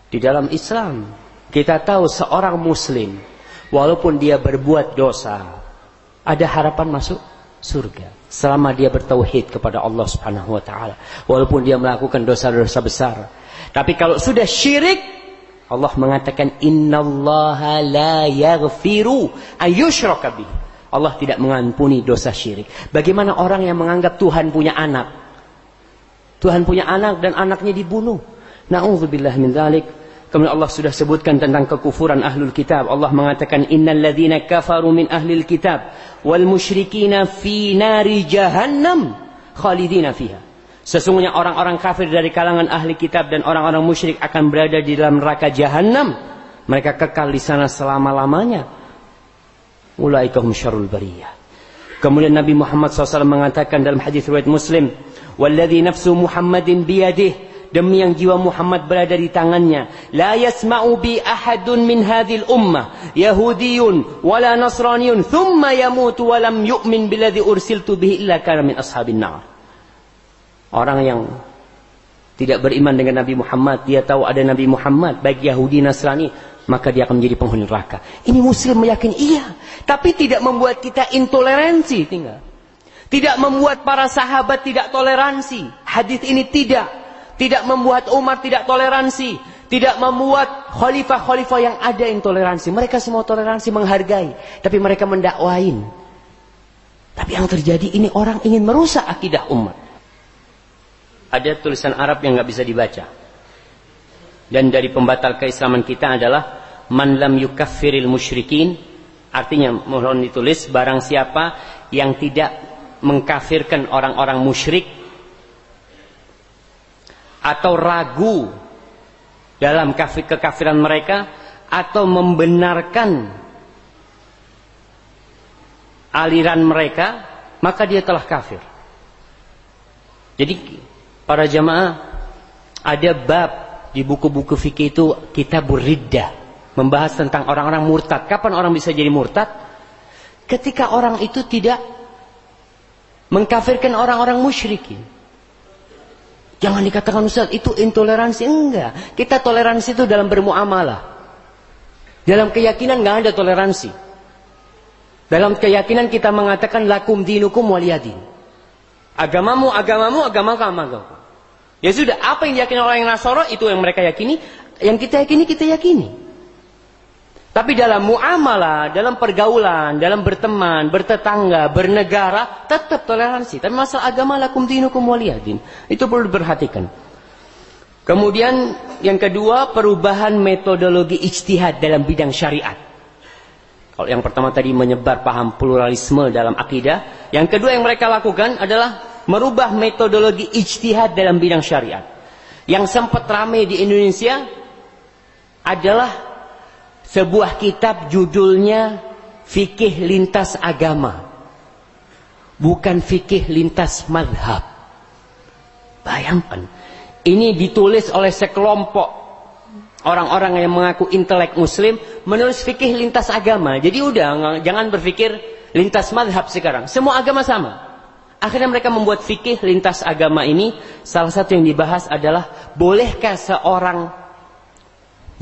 Di dalam Islam kita tahu seorang muslim walaupun dia berbuat dosa ada harapan masuk surga selama dia bertauhid kepada Allah Subhanahu wa taala. Walaupun dia melakukan dosa-dosa besar. Tapi kalau sudah syirik Allah mengatakan innallaha la yaghfiru ayyushraka bih. Allah tidak mengampuni dosa syirik. Bagaimana orang yang menganggap Tuhan punya anak? Tuhan punya anak dan anaknya dibunuh. Naudzubillah min dzalik Kemudian Allah sudah sebutkan tentang kekufuran ahlul kitab. Allah mengatakan innal ladzina kafaru min ahlil kitab wal musyrikina fi nari jahannam khalidina fiha. Sesungguhnya orang-orang kafir dari kalangan ahli kitab dan orang-orang musyrik akan berada di dalam neraka jahanam. Mereka kekal di sana selama-lamanya. Ulaikahum syarul bariyah. Kemudian Nabi Muhammad SAW mengatakan dalam hadis riwayat Muslim, "Walladzi nafsu Muhammadin biyadihi demi yang jiwa Muhammad berada di tangannya. La yasma'u bi ahadun min hadhil ummah. Yahudiyun wala nasraniyun. Thumma yamutu wa lam yu'min billadhi ursiltu bihi illa kana min ashabin nar. Orang yang tidak beriman dengan Nabi Muhammad dia tahu ada Nabi Muhammad baik Yahudi Nasrani maka dia akan menjadi penghuni neraka. Ini muslim meyakini iya. Tapi tidak membuat kita intoleransi tinggal. Tidak membuat para sahabat tidak toleransi. Hadis ini tidak tidak membuat Umar tidak toleransi, tidak membuat khalifah-khalifah yang ada intoleransi. Mereka semua toleransi menghargai, tapi mereka mendakwain. Tapi yang terjadi ini orang ingin merusak akidah umat. Ada tulisan Arab yang nggak bisa dibaca. Dan dari pembatal keislaman kita adalah man lam yukaffiril musyrikin artinya mohon ditulis barang siapa yang tidak mengkafirkan orang-orang musyrik atau ragu dalam kafir kekafiran mereka atau membenarkan aliran mereka maka dia telah kafir. Jadi para jamaah ada bab di buku-buku fikih itu kita riddah membahas tentang orang-orang murtad. Kapan orang bisa jadi murtad? Ketika orang itu tidak mengkafirkan orang-orang musyrikin. Jangan dikatakan Ustaz, itu intoleransi. Enggak. Kita toleransi itu dalam bermuamalah. Dalam keyakinan nggak ada toleransi. Dalam keyakinan kita mengatakan lakum dinukum waliyadin. Agamamu, agamamu, agama kamu, agamamu. Ya sudah, apa yang diyakini orang yang Nasoro itu yang mereka yakini, yang kita yakini kita yakini. Tapi dalam muamalah, dalam pergaulan, dalam berteman, bertetangga, bernegara, tetap toleransi. Tapi masalah agama lakum dinukum waliyadin. Itu perlu diperhatikan. Kemudian yang kedua, perubahan metodologi ijtihad dalam bidang syariat. Kalau yang pertama tadi menyebar paham pluralisme dalam akidah, yang kedua yang mereka lakukan adalah merubah metodologi ijtihad dalam bidang syariat. Yang sempat ramai di Indonesia adalah sebuah kitab judulnya Fikih Lintas Agama. Bukan fikih lintas madhab. Bayangkan. Ini ditulis oleh sekelompok orang-orang yang mengaku intelek muslim menulis fikih lintas agama. Jadi udah jangan berpikir lintas madhab sekarang. Semua agama sama. Akhirnya mereka membuat fikih lintas agama ini. Salah satu yang dibahas adalah bolehkah seorang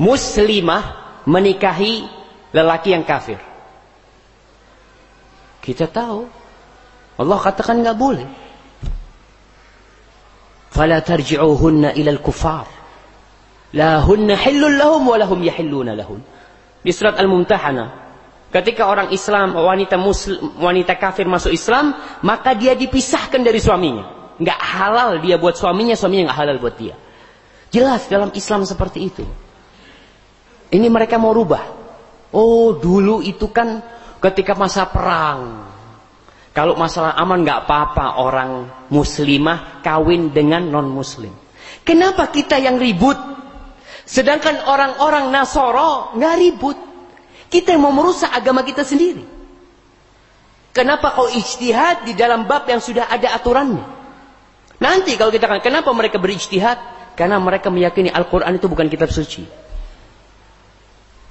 muslimah menikahi lelaki yang kafir. Kita tahu Allah katakan nggak boleh. Fala tarji'uhunna ila al-kufar. La hunna hillun lahum wa lahum yahilluna lahun. Di surat Al-Mumtahanah Ketika orang Islam, wanita muslim, wanita kafir masuk Islam, maka dia dipisahkan dari suaminya. Nggak halal dia buat suaminya, suaminya nggak halal buat dia. Jelas dalam Islam seperti itu. Ini mereka mau rubah. Oh dulu itu kan ketika masa perang. Kalau masalah aman nggak apa-apa orang muslimah kawin dengan non muslim. Kenapa kita yang ribut? Sedangkan orang-orang Nasoro nggak ribut. Kita yang mau merusak agama kita sendiri. Kenapa kau ijtihad di dalam bab yang sudah ada aturannya? Nanti kalau kita kan kenapa mereka berijtihad? Karena mereka meyakini Al-Quran itu bukan kitab suci.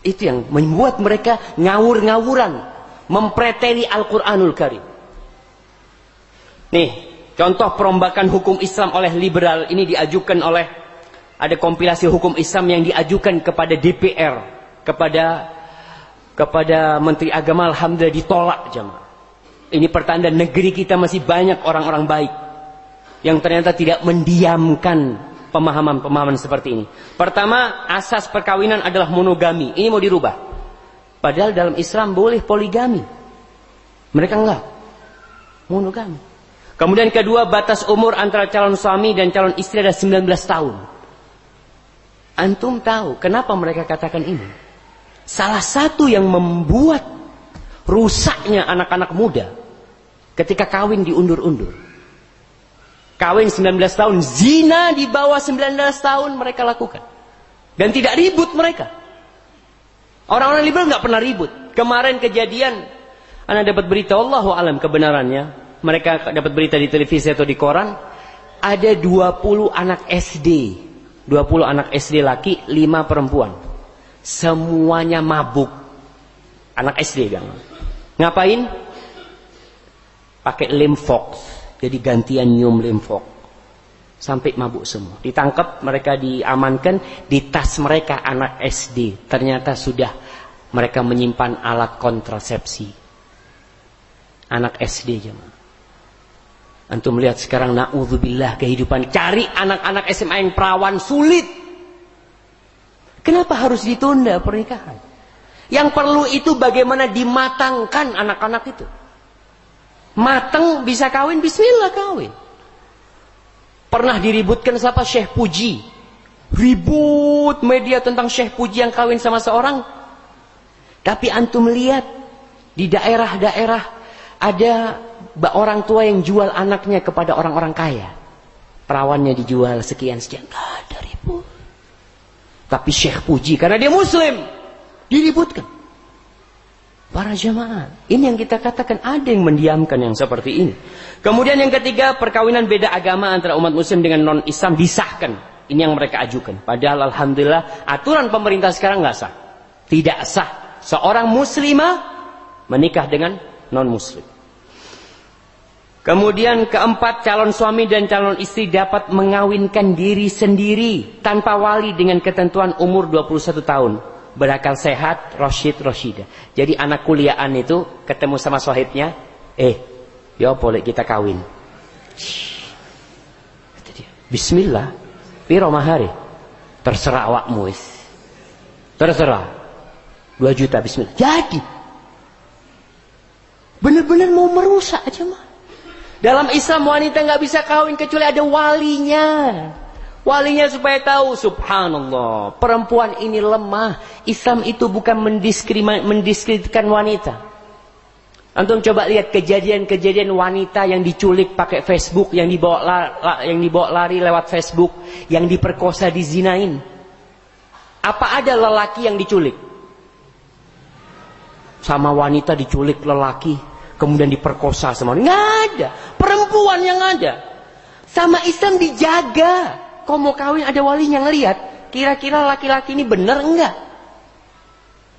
Itu yang membuat mereka ngawur-ngawuran. Mempreteli Al-Quranul Karim. Nih, contoh perombakan hukum Islam oleh liberal ini diajukan oleh ada kompilasi hukum Islam yang diajukan kepada DPR, kepada kepada Menteri Agama alhamdulillah ditolak jemaah. Ini pertanda negeri kita masih banyak orang-orang baik yang ternyata tidak mendiamkan pemahaman-pemahaman seperti ini. Pertama, asas perkawinan adalah monogami. Ini mau dirubah. Padahal dalam Islam boleh poligami. Mereka enggak. Monogami. Kemudian kedua, batas umur antara calon suami dan calon istri adalah 19 tahun. Antum tahu kenapa mereka katakan ini? Salah satu yang membuat rusaknya anak-anak muda ketika kawin diundur-undur Kawin 19 tahun, zina di bawah 19 tahun mereka lakukan. Dan tidak ribut mereka. Orang-orang liberal nggak pernah ribut. Kemarin kejadian, anak dapat berita Allah alam kebenarannya. Mereka dapat berita di televisi atau di koran. Ada 20 anak SD. 20 anak SD laki, 5 perempuan. Semuanya mabuk. Anak SD kan. Ngapain? Pakai limfox jadi gantian nyium limfok. Sampai mabuk semua. Ditangkap, mereka diamankan. Di tas mereka anak SD. Ternyata sudah mereka menyimpan alat kontrasepsi. Anak SD jemaah. Antum melihat sekarang na'udzubillah kehidupan. Cari anak-anak SMA yang perawan sulit. Kenapa harus ditunda pernikahan? Yang perlu itu bagaimana dimatangkan anak-anak itu. Mateng bisa kawin, bismillah kawin. Pernah diributkan siapa Syekh Puji. Ribut media tentang Syekh Puji yang kawin sama seorang. Tapi antum lihat di daerah-daerah ada orang tua yang jual anaknya kepada orang-orang kaya. Perawannya dijual sekian-sekian. Gak ada ribut. Tapi Syekh Puji karena dia muslim. Diributkan. Para jemaah. Ini yang kita katakan ada yang mendiamkan yang seperti ini. Kemudian yang ketiga, perkawinan beda agama antara umat muslim dengan non-Islam disahkan. Ini yang mereka ajukan. Padahal Alhamdulillah aturan pemerintah sekarang nggak sah. Tidak sah. Seorang muslimah menikah dengan non muslim. Kemudian keempat calon suami dan calon istri dapat mengawinkan diri sendiri tanpa wali dengan ketentuan umur 21 tahun. Berakal sehat, Roshid, Roshida. Jadi anak kuliahan itu ketemu sama sohibnya, eh, ya boleh kita kawin. Bismillah, piro mahari? Terserah awakmu. Terserah. Dua juta bismillah. Jadi. Benar-benar mau merusak aja mah. Dalam Islam wanita nggak bisa kawin kecuali ada walinya. Walinya supaya tahu subhanallah, perempuan ini lemah. Islam itu bukan mendiskreditkan wanita. Antum coba lihat kejadian-kejadian wanita yang diculik pakai Facebook, yang dibawa lari, yang dibawa lari lewat Facebook, yang diperkosa dizinain. Apa ada lelaki yang diculik? Sama wanita diculik lelaki, kemudian diperkosa sama nggak ada perempuan yang ada sama Islam dijaga kau mau kawin? Ada wali yang lihat kira-kira laki-laki ini benar enggak?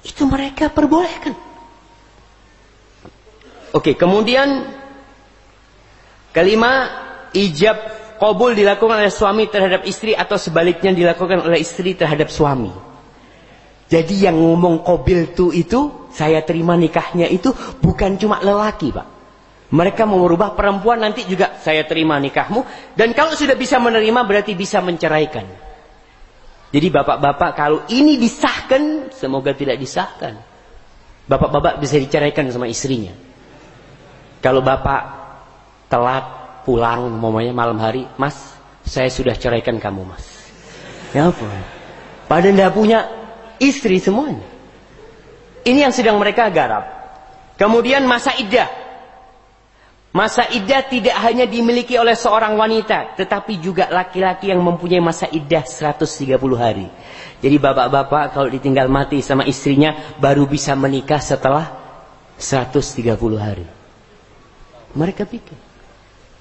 Itu mereka perbolehkan. Oke kemudian kelima ijab kabul dilakukan oleh suami terhadap istri atau sebaliknya dilakukan oleh istri terhadap suami. Jadi yang ngomong kobil tu itu, saya terima nikahnya itu bukan cuma lelaki pak. Mereka mau merubah perempuan nanti juga saya terima nikahmu. Dan kalau sudah bisa menerima berarti bisa menceraikan. Jadi bapak-bapak kalau ini disahkan, semoga tidak disahkan. Bapak-bapak bisa diceraikan sama istrinya. Kalau bapak telat pulang, mamanya malam hari, mas, saya sudah ceraikan kamu mas. Ya apa? Padahal tidak punya istri semuanya. Ini yang sedang mereka garap. Kemudian masa iddah. Masa iddah tidak hanya dimiliki oleh seorang wanita, tetapi juga laki-laki yang mempunyai masa iddah 130 hari. Jadi bapak-bapak kalau ditinggal mati sama istrinya baru bisa menikah setelah 130 hari. Mereka pikir.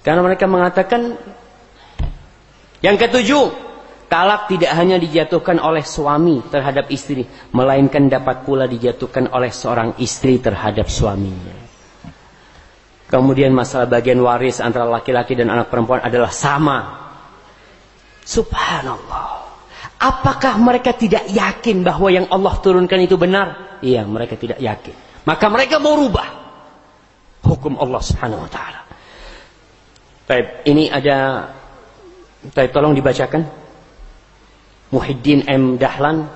Karena mereka mengatakan yang ketujuh, Talak tidak hanya dijatuhkan oleh suami terhadap istri, melainkan dapat pula dijatuhkan oleh seorang istri terhadap suaminya. Kemudian masalah bagian waris antara laki-laki dan anak perempuan adalah sama. Subhanallah. Apakah mereka tidak yakin bahwa yang Allah turunkan itu benar? Iya, mereka tidak yakin. Maka mereka mau rubah hukum Allah Subhanahu wa taala. Baik, ini ada Baik, tolong dibacakan. Muhyiddin M. Dahlan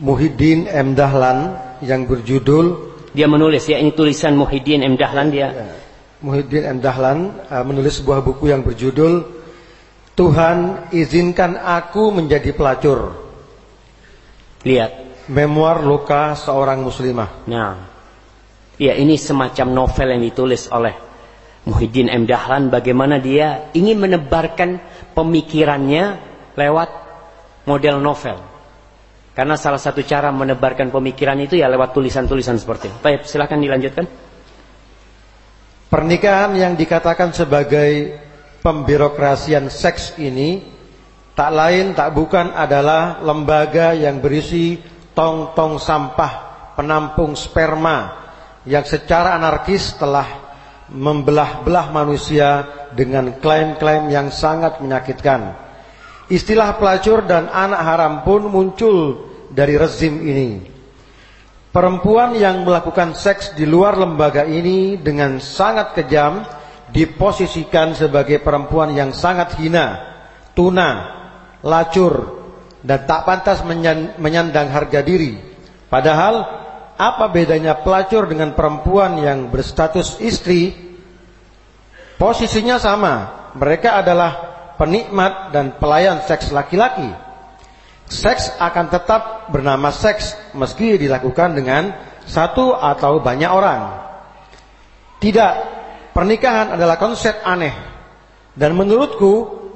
Muhyiddin M. Dahlan yang berjudul dia menulis ya ini tulisan Muhyiddin M. Dahlan dia ya. Muhyiddin M. Dahlan uh, menulis sebuah buku yang berjudul Tuhan izinkan aku menjadi pelacur lihat memoir luka seorang muslimah nah ya ini semacam novel yang ditulis oleh Muhyiddin M. Dahlan bagaimana dia ingin menebarkan pemikirannya lewat model novel. Karena salah satu cara menebarkan pemikiran itu ya lewat tulisan-tulisan seperti itu. Baik, silakan dilanjutkan. Pernikahan yang dikatakan sebagai pembirokrasian seks ini tak lain tak bukan adalah lembaga yang berisi tong-tong sampah penampung sperma yang secara anarkis telah membelah-belah manusia dengan klaim-klaim yang sangat menyakitkan. Istilah pelacur dan anak haram pun muncul dari rezim ini. Perempuan yang melakukan seks di luar lembaga ini dengan sangat kejam diposisikan sebagai perempuan yang sangat hina, tuna, lacur, dan tak pantas menyandang harga diri. Padahal apa bedanya pelacur dengan perempuan yang berstatus istri? Posisinya sama. Mereka adalah penikmat dan pelayan seks laki-laki. Seks akan tetap bernama seks meski dilakukan dengan satu atau banyak orang. Tidak, pernikahan adalah konsep aneh dan menurutku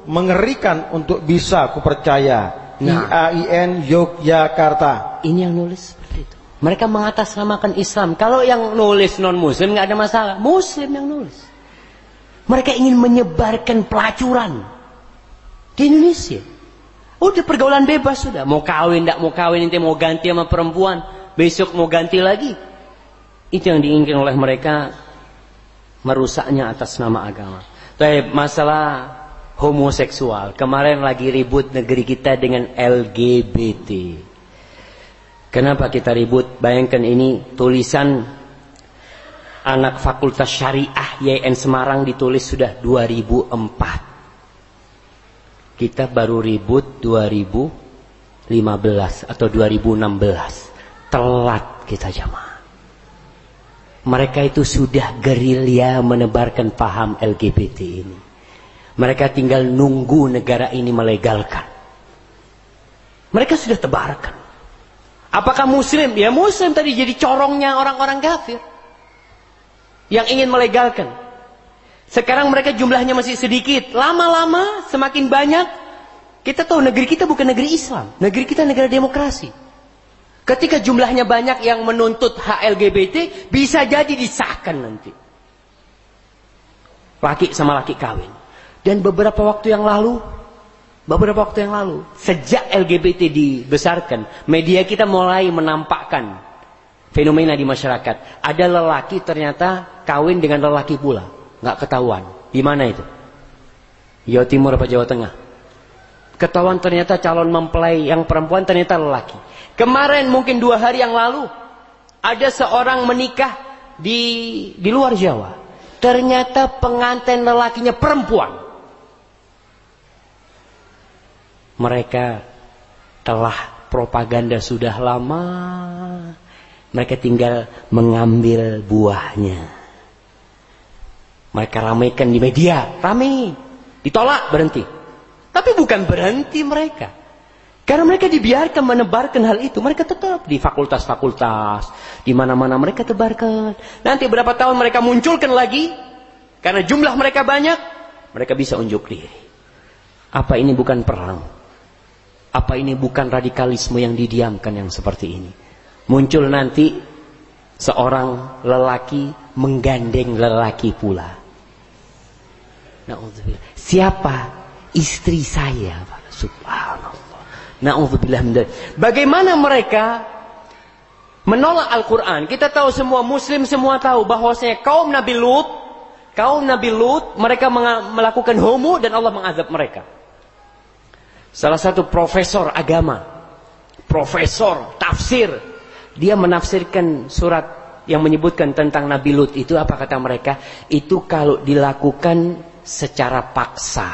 mengerikan untuk bisa kupercaya. Nah. IAIN Yogyakarta. Ini yang nulis seperti itu. Mereka mengatasnamakan Islam. Kalau yang nulis non Muslim nggak ada masalah. Muslim yang nulis. Mereka ingin menyebarkan pelacuran di Indonesia. Udah pergaulan bebas sudah. Mau kawin, tidak mau kawin, nanti mau ganti sama perempuan. besok mau ganti lagi. Itu yang diinginkan oleh mereka merusaknya atas nama agama. Tapi masalah homoseksual. Kemarin lagi ribut negeri kita dengan LGBT. Kenapa kita ribut? Bayangkan ini tulisan anak Fakultas Syariah YN Semarang ditulis sudah 2004. Kita baru ribut 2015 atau 2016. Telat kita jamaah. Mereka itu sudah gerilya menebarkan paham LGBT ini. Mereka tinggal nunggu negara ini melegalkan. Mereka sudah tebarkan. Apakah muslim? Ya muslim tadi jadi corongnya orang-orang kafir. Yang ingin melegalkan. Sekarang mereka jumlahnya masih sedikit. Lama-lama semakin banyak. Kita tahu negeri kita bukan negeri Islam. Negeri kita negara demokrasi. Ketika jumlahnya banyak yang menuntut hak LGBT, bisa jadi disahkan nanti. Laki sama laki kawin. Dan beberapa waktu yang lalu, beberapa waktu yang lalu, sejak LGBT dibesarkan, media kita mulai menampakkan fenomena di masyarakat. Ada lelaki ternyata kawin dengan lelaki pula, nggak ketahuan. Di mana itu? Jawa Timur apa Jawa Tengah? Ketahuan ternyata calon mempelai yang perempuan ternyata lelaki. Kemarin mungkin dua hari yang lalu ada seorang menikah di di luar Jawa. Ternyata pengantin lelakinya perempuan. Mereka telah propaganda sudah lama. Mereka tinggal mengambil buahnya. Mereka ramaikan di media, ramai. Ditolak, berhenti. Tapi bukan berhenti mereka. Karena mereka dibiarkan menebarkan hal itu. Mereka tetap di fakultas-fakultas. Di mana-mana mereka tebarkan. Nanti berapa tahun mereka munculkan lagi. Karena jumlah mereka banyak. Mereka bisa unjuk diri. Apa ini bukan perang? Apa ini bukan radikalisme yang didiamkan yang seperti ini? Muncul nanti seorang lelaki menggandeng lelaki pula. Siapa istri saya? Subhanallah. Na'udzubillah Bagaimana mereka menolak Al-Quran? Kita tahu semua Muslim semua tahu bahwasanya kaum Nabi Lut, kaum Nabi Lut mereka melakukan homo dan Allah mengazab mereka. Salah satu profesor agama, profesor tafsir, dia menafsirkan surat yang menyebutkan tentang Nabi Lut itu apa kata mereka? Itu kalau dilakukan secara paksa.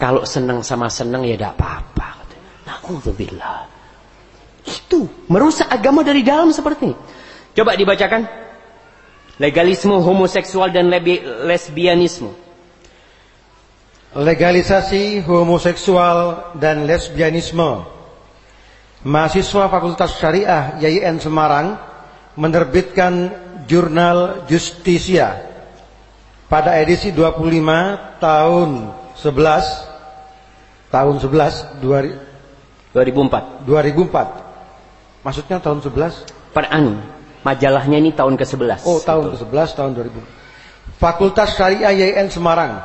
Kalau senang sama senang ya tidak apa-apa. Na'udzubillah. Itu merusak agama dari dalam seperti ini. Coba dibacakan. Legalisme homoseksual dan lesbianisme. Legalisasi homoseksual dan lesbianisme. Mahasiswa Fakultas Syariah YIN Semarang menerbitkan jurnal Justisia pada edisi 25 tahun 11 tahun 11 2004. 2004. Maksudnya tahun 11? Per anu. Majalahnya ini tahun ke-11. Oh, tahun ke-11 tahun 2000. Fakultas Syariah YN Semarang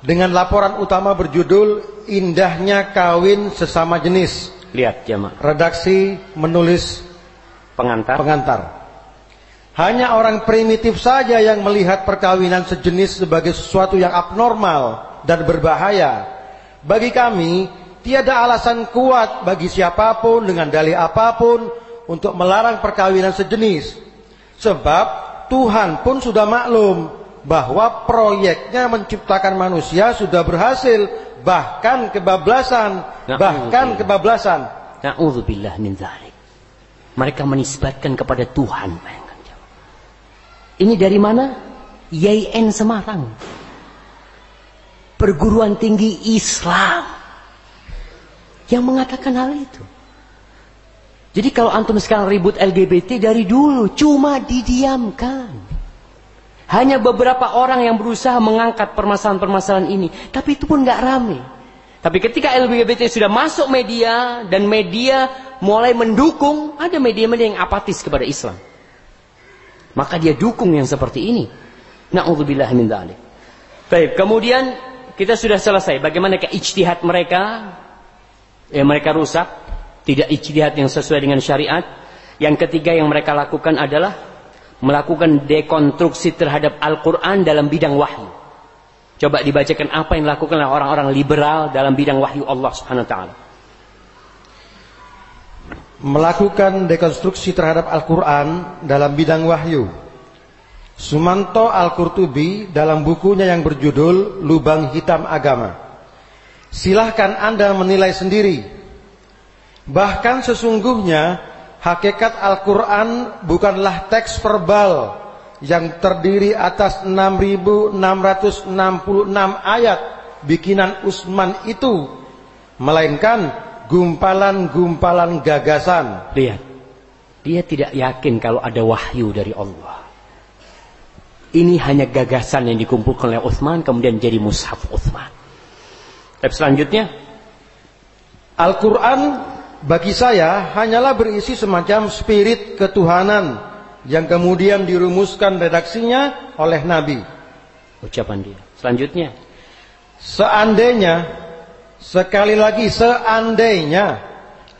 dengan laporan utama berjudul Indahnya Kawin Sesama Jenis. Lihat jamaah. Redaksi menulis pengantar. Pengantar. Hanya orang primitif saja yang melihat perkawinan sejenis sebagai sesuatu yang abnormal dan berbahaya. Bagi kami, Tiada alasan kuat bagi siapa pun dengan dalih apa pun untuk melarang perkawinan sejenis. Sebab Tuhan pun sudah maklum bahwa proyeknya menciptakan manusia sudah berhasil bahkan kebablasan bahkan kebablasan na'udzubillah min dzalik mereka menisbatkan kepada Tuhan ini dari mana YN Semarang perguruan tinggi Islam yang mengatakan hal itu. Jadi kalau antum sekarang ribut LGBT dari dulu cuma didiamkan. Hanya beberapa orang yang berusaha mengangkat permasalahan-permasalahan ini, tapi itu pun nggak rame. Tapi ketika LGBT sudah masuk media dan media mulai mendukung, ada media-media yang apatis kepada Islam. Maka dia dukung yang seperti ini. Na'udzubillah min dzalik. Baik, kemudian kita sudah selesai bagaimana keijtihad mereka yang mereka rusak, tidak ijtihad yang sesuai dengan syariat. Yang ketiga yang mereka lakukan adalah melakukan dekonstruksi terhadap Al-Quran dalam bidang wahyu. Coba dibacakan apa yang dilakukan oleh orang-orang liberal dalam bidang wahyu Allah Subhanahu wa taala. Melakukan dekonstruksi terhadap Al-Quran dalam bidang wahyu. Sumanto Al-Qurtubi dalam bukunya yang berjudul Lubang Hitam Agama. Silahkan Anda menilai sendiri. Bahkan sesungguhnya hakikat Al-Quran bukanlah teks verbal yang terdiri atas 6666 ayat bikinan Usman itu melainkan gumpalan-gumpalan gagasan. Lihat. Dia tidak yakin kalau ada wahyu dari Allah. Ini hanya gagasan yang dikumpulkan oleh Uthman kemudian jadi mushaf Uthman. Tapi selanjutnya Al-Quran bagi saya hanyalah berisi semacam spirit ketuhanan yang kemudian dirumuskan redaksinya oleh Nabi. Ucapan dia. Selanjutnya. Seandainya, sekali lagi seandainya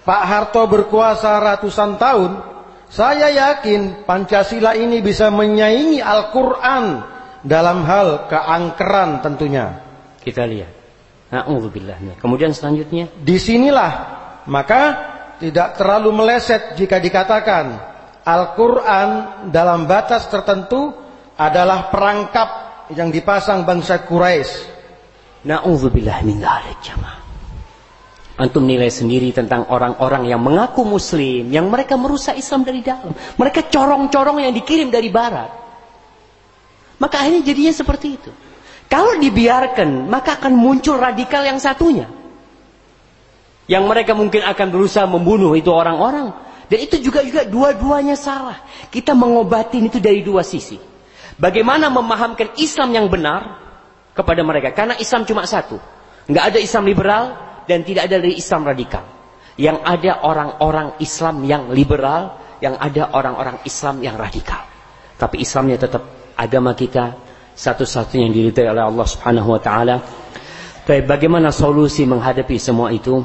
Pak Harto berkuasa ratusan tahun, saya yakin Pancasila ini bisa menyaingi Al-Quran dalam hal keangkeran tentunya. Kita lihat. Na'udzubillah. Kemudian selanjutnya. Di sinilah, maka tidak terlalu meleset jika dikatakan Al-Quran dalam batas tertentu adalah perangkap yang dipasang bangsa Quraisy. Na'udzubillah min dzalik jamaah. Antum nilai sendiri tentang orang-orang yang mengaku muslim, yang mereka merusak Islam dari dalam. Mereka corong-corong yang dikirim dari barat. Maka akhirnya jadinya seperti itu. Kalau dibiarkan, maka akan muncul radikal yang satunya. Yang mereka mungkin akan berusaha membunuh itu orang-orang. Dan itu juga juga dua-duanya salah. Kita mengobatin itu dari dua sisi. Bagaimana memahamkan Islam yang benar kepada mereka? Karena Islam cuma satu. Nggak ada Islam liberal dan tidak ada dari Islam radikal. Yang ada orang-orang Islam yang liberal, yang ada orang-orang Islam yang radikal. Tapi Islamnya tetap agama kita satu-satunya yang diridai oleh Allah Subhanahu wa taala. Tapi bagaimana solusi menghadapi semua itu?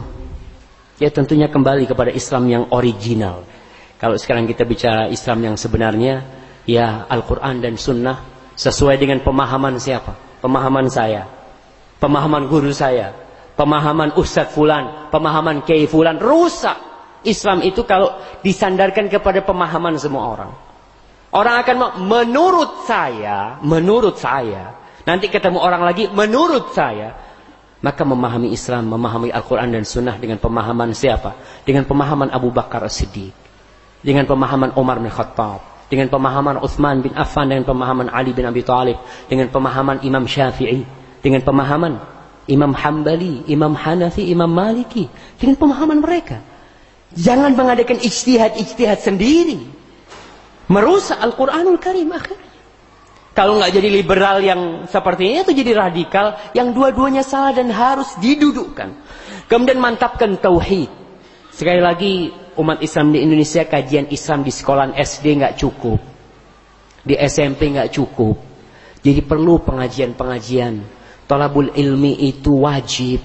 Ya tentunya kembali kepada Islam yang original. Kalau sekarang kita bicara Islam yang sebenarnya, ya Al-Quran dan Sunnah sesuai dengan pemahaman siapa? Pemahaman saya. Pemahaman guru saya. Pemahaman Ustadz Fulan. Pemahaman Kiai Fulan. Rusak. Islam itu kalau disandarkan kepada pemahaman semua orang. Orang akan menurut saya, menurut saya. Nanti ketemu orang lagi, menurut saya. Maka memahami Islam, memahami Al-Quran dan Sunnah dengan pemahaman siapa? Dengan pemahaman Abu Bakar As-Siddiq. Dengan pemahaman Umar bin Khattab. Dengan pemahaman Uthman bin Affan. Dengan pemahaman Ali bin Abi Thalib. Dengan pemahaman Imam Syafi'i. Dengan pemahaman Imam Hambali, Imam Hanafi, Imam Maliki. Dengan pemahaman mereka. Jangan mengadakan ijtihad-ijtihad sendiri. Merusak Al-Quranul Karim akhirnya. Kalau nggak jadi liberal yang seperti ini, itu jadi radikal yang dua-duanya salah dan harus didudukkan. Kemudian mantapkan tauhid. Sekali lagi umat Islam di Indonesia kajian Islam di sekolah SD nggak cukup, di SMP nggak cukup. Jadi perlu pengajian-pengajian. Tolabul ilmi itu wajib.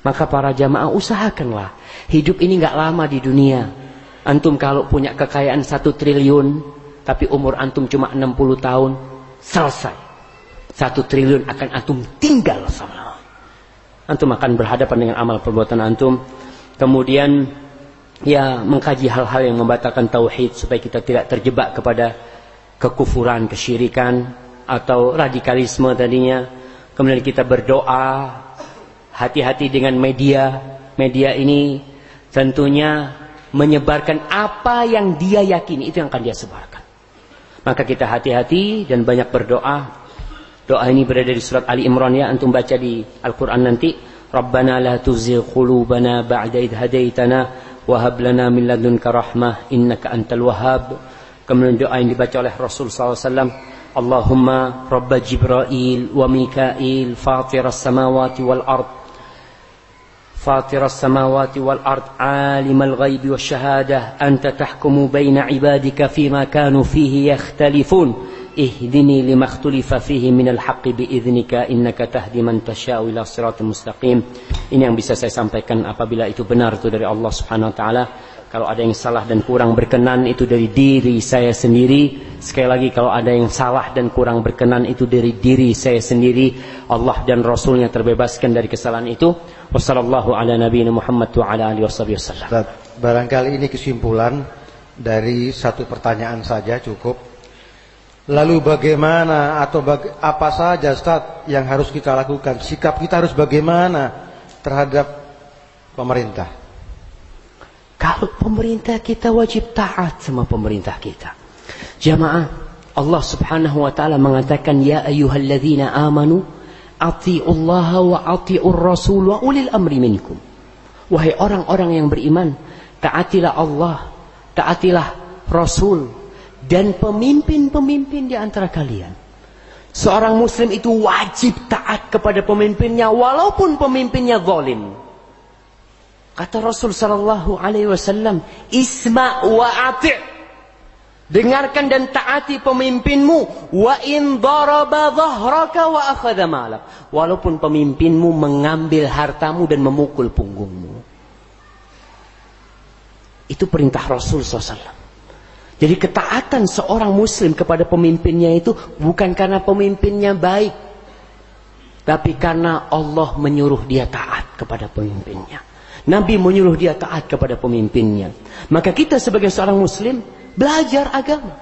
Maka para jamaah usahakanlah. Hidup ini nggak lama di dunia. Antum kalau punya kekayaan satu triliun, tapi umur antum cuma 60 tahun, selesai. Satu triliun akan antum tinggal sama Antum akan berhadapan dengan amal perbuatan antum. Kemudian ya mengkaji hal-hal yang membatalkan tauhid supaya kita tidak terjebak kepada kekufuran, kesyirikan atau radikalisme tadinya. Kemudian kita berdoa, hati-hati dengan media. Media ini tentunya menyebarkan apa yang dia yakini itu yang akan dia sebarkan. Maka kita hati-hati dan banyak berdoa. Doa ini berada di surat Ali Imran ya, antum baca di Al-Qur'an nanti. Rabbana la tuzigh qulubana ba'da idh hadaitana wa hab lana min ladunka rahmah innaka antal wahhab. Kemudian doa yang dibaca oleh Rasul SAW Allahumma Rabba Jibrail wa Mikail Fatir as-samawati wal ard فاطر السماوات والأرض عالم الغيب والشهادة أنت تحكم بين عبادك فيما كانوا فيه يختلفون ihdini limakhtulifa fihi minal haqqi biiznika innaka tahdi man tasya'u ila mustaqim. Ini yang bisa saya sampaikan apabila itu benar itu dari Allah Subhanahu wa taala. Kalau ada yang salah dan kurang berkenan itu dari diri saya sendiri. Sekali lagi kalau ada yang salah dan kurang berkenan itu dari diri saya sendiri. Allah dan Rasulnya terbebaskan dari kesalahan itu. Wassallallahu ala nabi Muhammad wa ala alihi wasallam. Barangkali ini kesimpulan dari satu pertanyaan saja cukup Lalu bagaimana atau baga apa saja Ustaz yang harus kita lakukan? Sikap kita harus bagaimana terhadap pemerintah? Kalau pemerintah kita wajib taat sama pemerintah kita. Jamaah, Allah Subhanahu wa taala mengatakan ya ayyuhalladzina amanu atiullaha wa atiur rasul wa ulil amri minkum. Wahai orang-orang yang beriman, taatilah Allah, taatilah Rasul, dan pemimpin-pemimpin di antara kalian. Seorang muslim itu wajib taat kepada pemimpinnya walaupun pemimpinnya zalim. Kata Rasul sallallahu alaihi wasallam, "Isma wa ati'." Dengarkan dan taati pemimpinmu wa in daraba dhahraka wa akhadha malak. Walaupun pemimpinmu mengambil hartamu dan memukul punggungmu. Itu perintah Rasul SAW. Jadi ketaatan seorang muslim kepada pemimpinnya itu bukan karena pemimpinnya baik. Tapi karena Allah menyuruh dia taat kepada pemimpinnya. Nabi menyuruh dia taat kepada pemimpinnya. Maka kita sebagai seorang muslim belajar agama.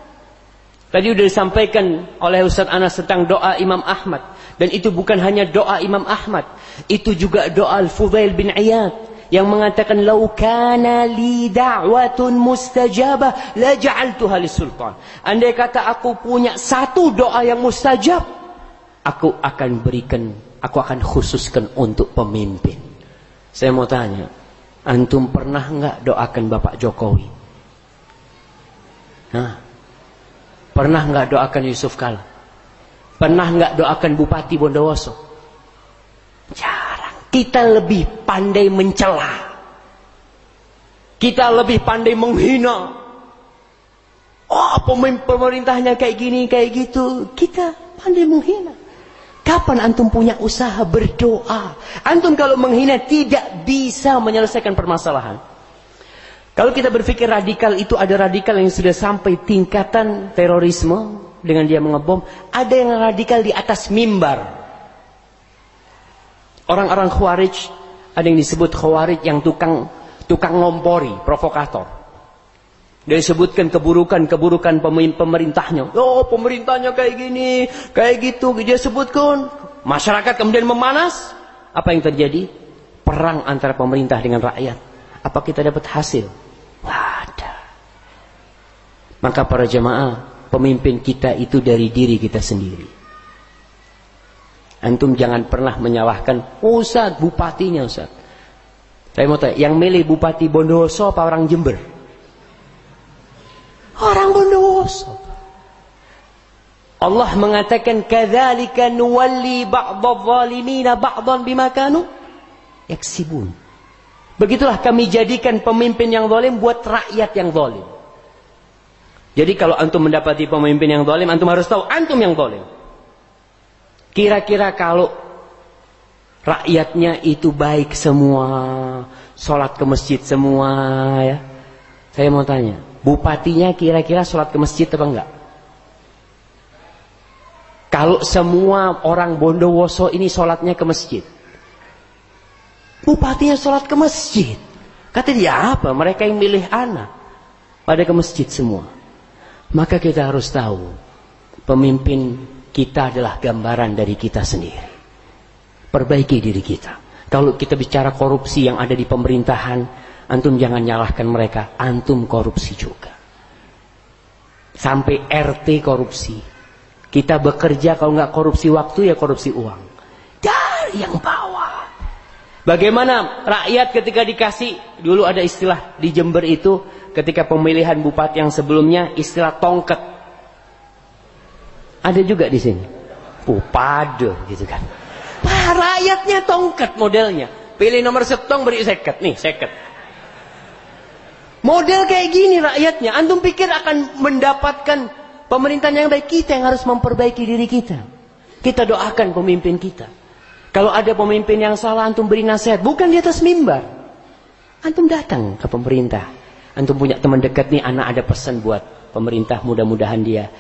Tadi sudah disampaikan oleh Ustaz Anas tentang doa Imam Ahmad. Dan itu bukan hanya doa Imam Ahmad. Itu juga doa Al-Fudail bin Iyad yang mengatakan lau kana li da'watun mustajabah la ja'altuha sultan. Andai kata aku punya satu doa yang mustajab, aku akan berikan, aku akan khususkan untuk pemimpin. Saya mau tanya, antum pernah enggak doakan Bapak Jokowi? Nah, pernah enggak doakan Yusuf Kala? Pernah enggak doakan Bupati Bondowoso? Kita lebih pandai mencela. Kita lebih pandai menghina. Oh, pemerintahnya kayak gini, kayak gitu. Kita pandai menghina. Kapan antum punya usaha berdoa? Antum kalau menghina tidak bisa menyelesaikan permasalahan. Kalau kita berpikir radikal itu ada radikal yang sudah sampai tingkatan terorisme dengan dia mengebom, ada yang radikal di atas mimbar. Orang-orang khawarij, ada yang disebut khawarij yang tukang tukang ngompori, provokator. Dia disebutkan keburukan-keburukan pemerintahnya. Oh, pemerintahnya kayak gini, kayak gitu. Dia sebutkan. Masyarakat kemudian memanas. Apa yang terjadi? Perang antara pemerintah dengan rakyat. Apa kita dapat hasil? Maka para jemaah, pemimpin kita itu dari diri kita sendiri. Antum jangan pernah menyalahkan Ustaz, bupatinya Ustaz. Saya mau tanya, yang milih bupati Bondowoso apa orang Jember? Orang Bondowoso. Allah mengatakan kadzalika nuwalli ba'dadh-dhalimina ba'dhan bima kanu yaksibun. Begitulah kami jadikan pemimpin yang zalim buat rakyat yang zalim. Jadi kalau antum mendapati pemimpin yang zalim, antum harus tahu antum yang zalim. Kira-kira kalau rakyatnya itu baik semua, sholat ke masjid semua ya. Saya mau tanya, bupatinya kira-kira sholat ke masjid apa enggak? Kalau semua orang Bondowoso ini sholatnya ke masjid. Bupatinya sholat ke masjid. Kata dia apa? Mereka yang milih anak. Pada ke masjid semua. Maka kita harus tahu. Pemimpin kita adalah gambaran dari kita sendiri. Perbaiki diri kita. Kalau kita bicara korupsi yang ada di pemerintahan, antum jangan nyalahkan mereka, antum korupsi juga. Sampai RT korupsi. Kita bekerja kalau nggak korupsi waktu ya korupsi uang. Dari yang bawah. Bagaimana rakyat ketika dikasih, dulu ada istilah di Jember itu, ketika pemilihan bupati yang sebelumnya, istilah tongket ada juga di sini. Pupade gitu kan. Wah, rakyatnya tongkat modelnya. Pilih nomor setong beri seket. Nih, seket. Model kayak gini rakyatnya. Antum pikir akan mendapatkan Pemerintahan yang baik kita yang harus memperbaiki diri kita. Kita doakan pemimpin kita. Kalau ada pemimpin yang salah, antum beri nasihat. Bukan di atas mimbar. Antum datang ke pemerintah. Antum punya teman dekat nih, anak ada pesan buat pemerintah. Mudah-mudahan dia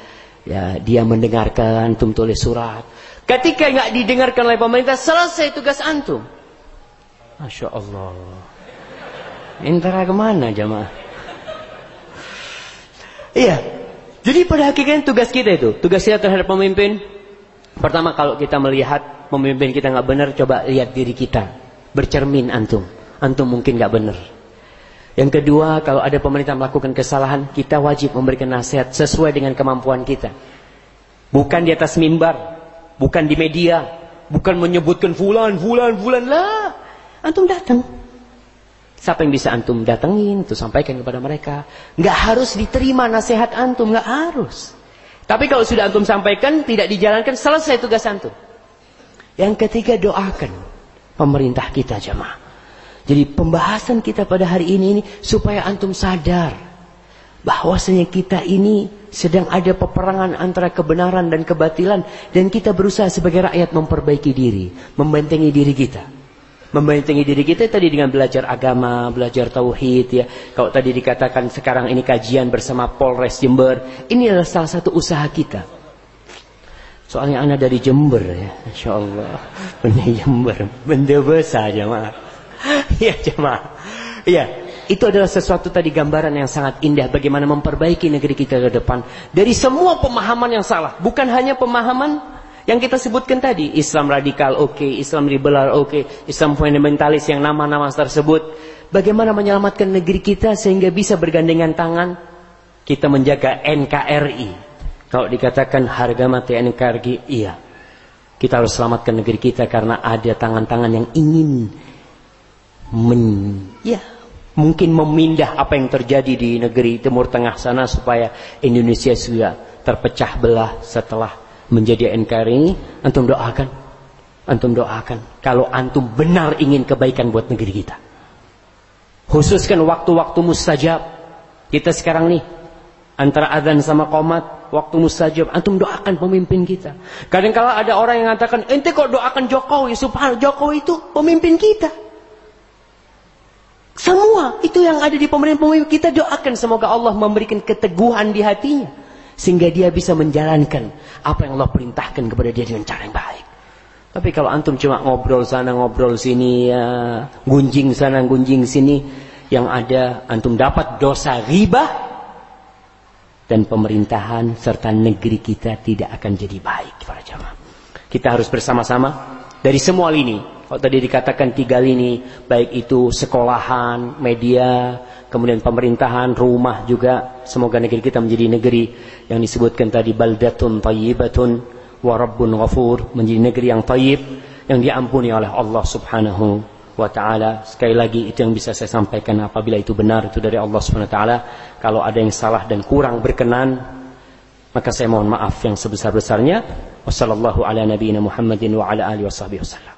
ya dia mendengarkan, antum tulis surat. Ketika nggak didengarkan oleh pemerintah, selesai tugas antum. Masya Allah. Intara ke mana jamaah? Iya. Jadi pada hakikatnya tugas kita itu, tugas kita terhadap pemimpin. Pertama kalau kita melihat pemimpin kita nggak benar, coba lihat diri kita. Bercermin antum. Antum mungkin nggak benar. Yang kedua, kalau ada pemerintah melakukan kesalahan, kita wajib memberikan nasihat sesuai dengan kemampuan kita. Bukan di atas mimbar, bukan di media, bukan menyebutkan fulan, fulan, fulan lah. Antum datang. Siapa yang bisa antum datengin, itu sampaikan kepada mereka. Nggak harus diterima nasihat antum, nggak harus. Tapi kalau sudah antum sampaikan, tidak dijalankan, selesai tugas antum. Yang ketiga, doakan pemerintah kita jemaah. Jadi pembahasan kita pada hari ini, ini supaya antum sadar bahwasanya kita ini sedang ada peperangan antara kebenaran dan kebatilan dan kita berusaha sebagai rakyat memperbaiki diri, membentengi diri kita. Membentengi diri kita tadi dengan belajar agama, belajar tauhid ya. Kalau tadi dikatakan sekarang ini kajian bersama Polres Jember, ini adalah salah satu usaha kita. Soalnya anak dari Jember ya, Insya Allah. Jember, benda besar jemaah. Iya jemaah. Iya, itu adalah sesuatu tadi gambaran yang sangat indah bagaimana memperbaiki negeri kita ke depan dari semua pemahaman yang salah, bukan hanya pemahaman yang kita sebutkan tadi, Islam radikal oke, okay, Islam liberal oke, okay, Islam fundamentalis yang nama-nama tersebut. Bagaimana menyelamatkan negeri kita sehingga bisa bergandengan tangan kita menjaga NKRI. Kalau dikatakan harga mati NKRI, iya. Kita harus selamatkan negeri kita karena ada tangan-tangan yang ingin men, ya, mungkin memindah apa yang terjadi di negeri Timur Tengah sana supaya Indonesia sudah terpecah belah setelah menjadi NKRI ini. Antum doakan. Antum doakan. Kalau antum benar ingin kebaikan buat negeri kita. Khususkan waktu-waktu mustajab. Kita sekarang nih antara adzan sama komat waktu mustajab. Antum doakan pemimpin kita. Kadang kala ada orang yang mengatakan ente kok doakan Jokowi? Supaya Jokowi itu pemimpin kita semua itu yang ada di pemimpin-pemimpin kita doakan semoga Allah memberikan keteguhan di hatinya. Sehingga dia bisa menjalankan apa yang Allah perintahkan kepada dia dengan cara yang baik. Tapi kalau antum cuma ngobrol sana ngobrol sini ya, gunjing sana gunjing sini yang ada antum dapat dosa riba dan pemerintahan serta negeri kita tidak akan jadi baik para jamaah. Kita harus bersama-sama dari semua lini kalau tadi dikatakan tiga lini, baik itu sekolahan, media, kemudian pemerintahan, rumah juga. Semoga negeri kita menjadi negeri yang disebutkan tadi baldatun tayyibatun wa rabbun ghafur, menjadi negeri yang tayyib yang diampuni oleh Allah Subhanahu wa taala. Sekali lagi itu yang bisa saya sampaikan apabila itu benar itu dari Allah Subhanahu wa taala. Kalau ada yang salah dan kurang berkenan maka saya mohon maaf yang sebesar-besarnya. Wassalamualaikum warahmatullahi wabarakatuh.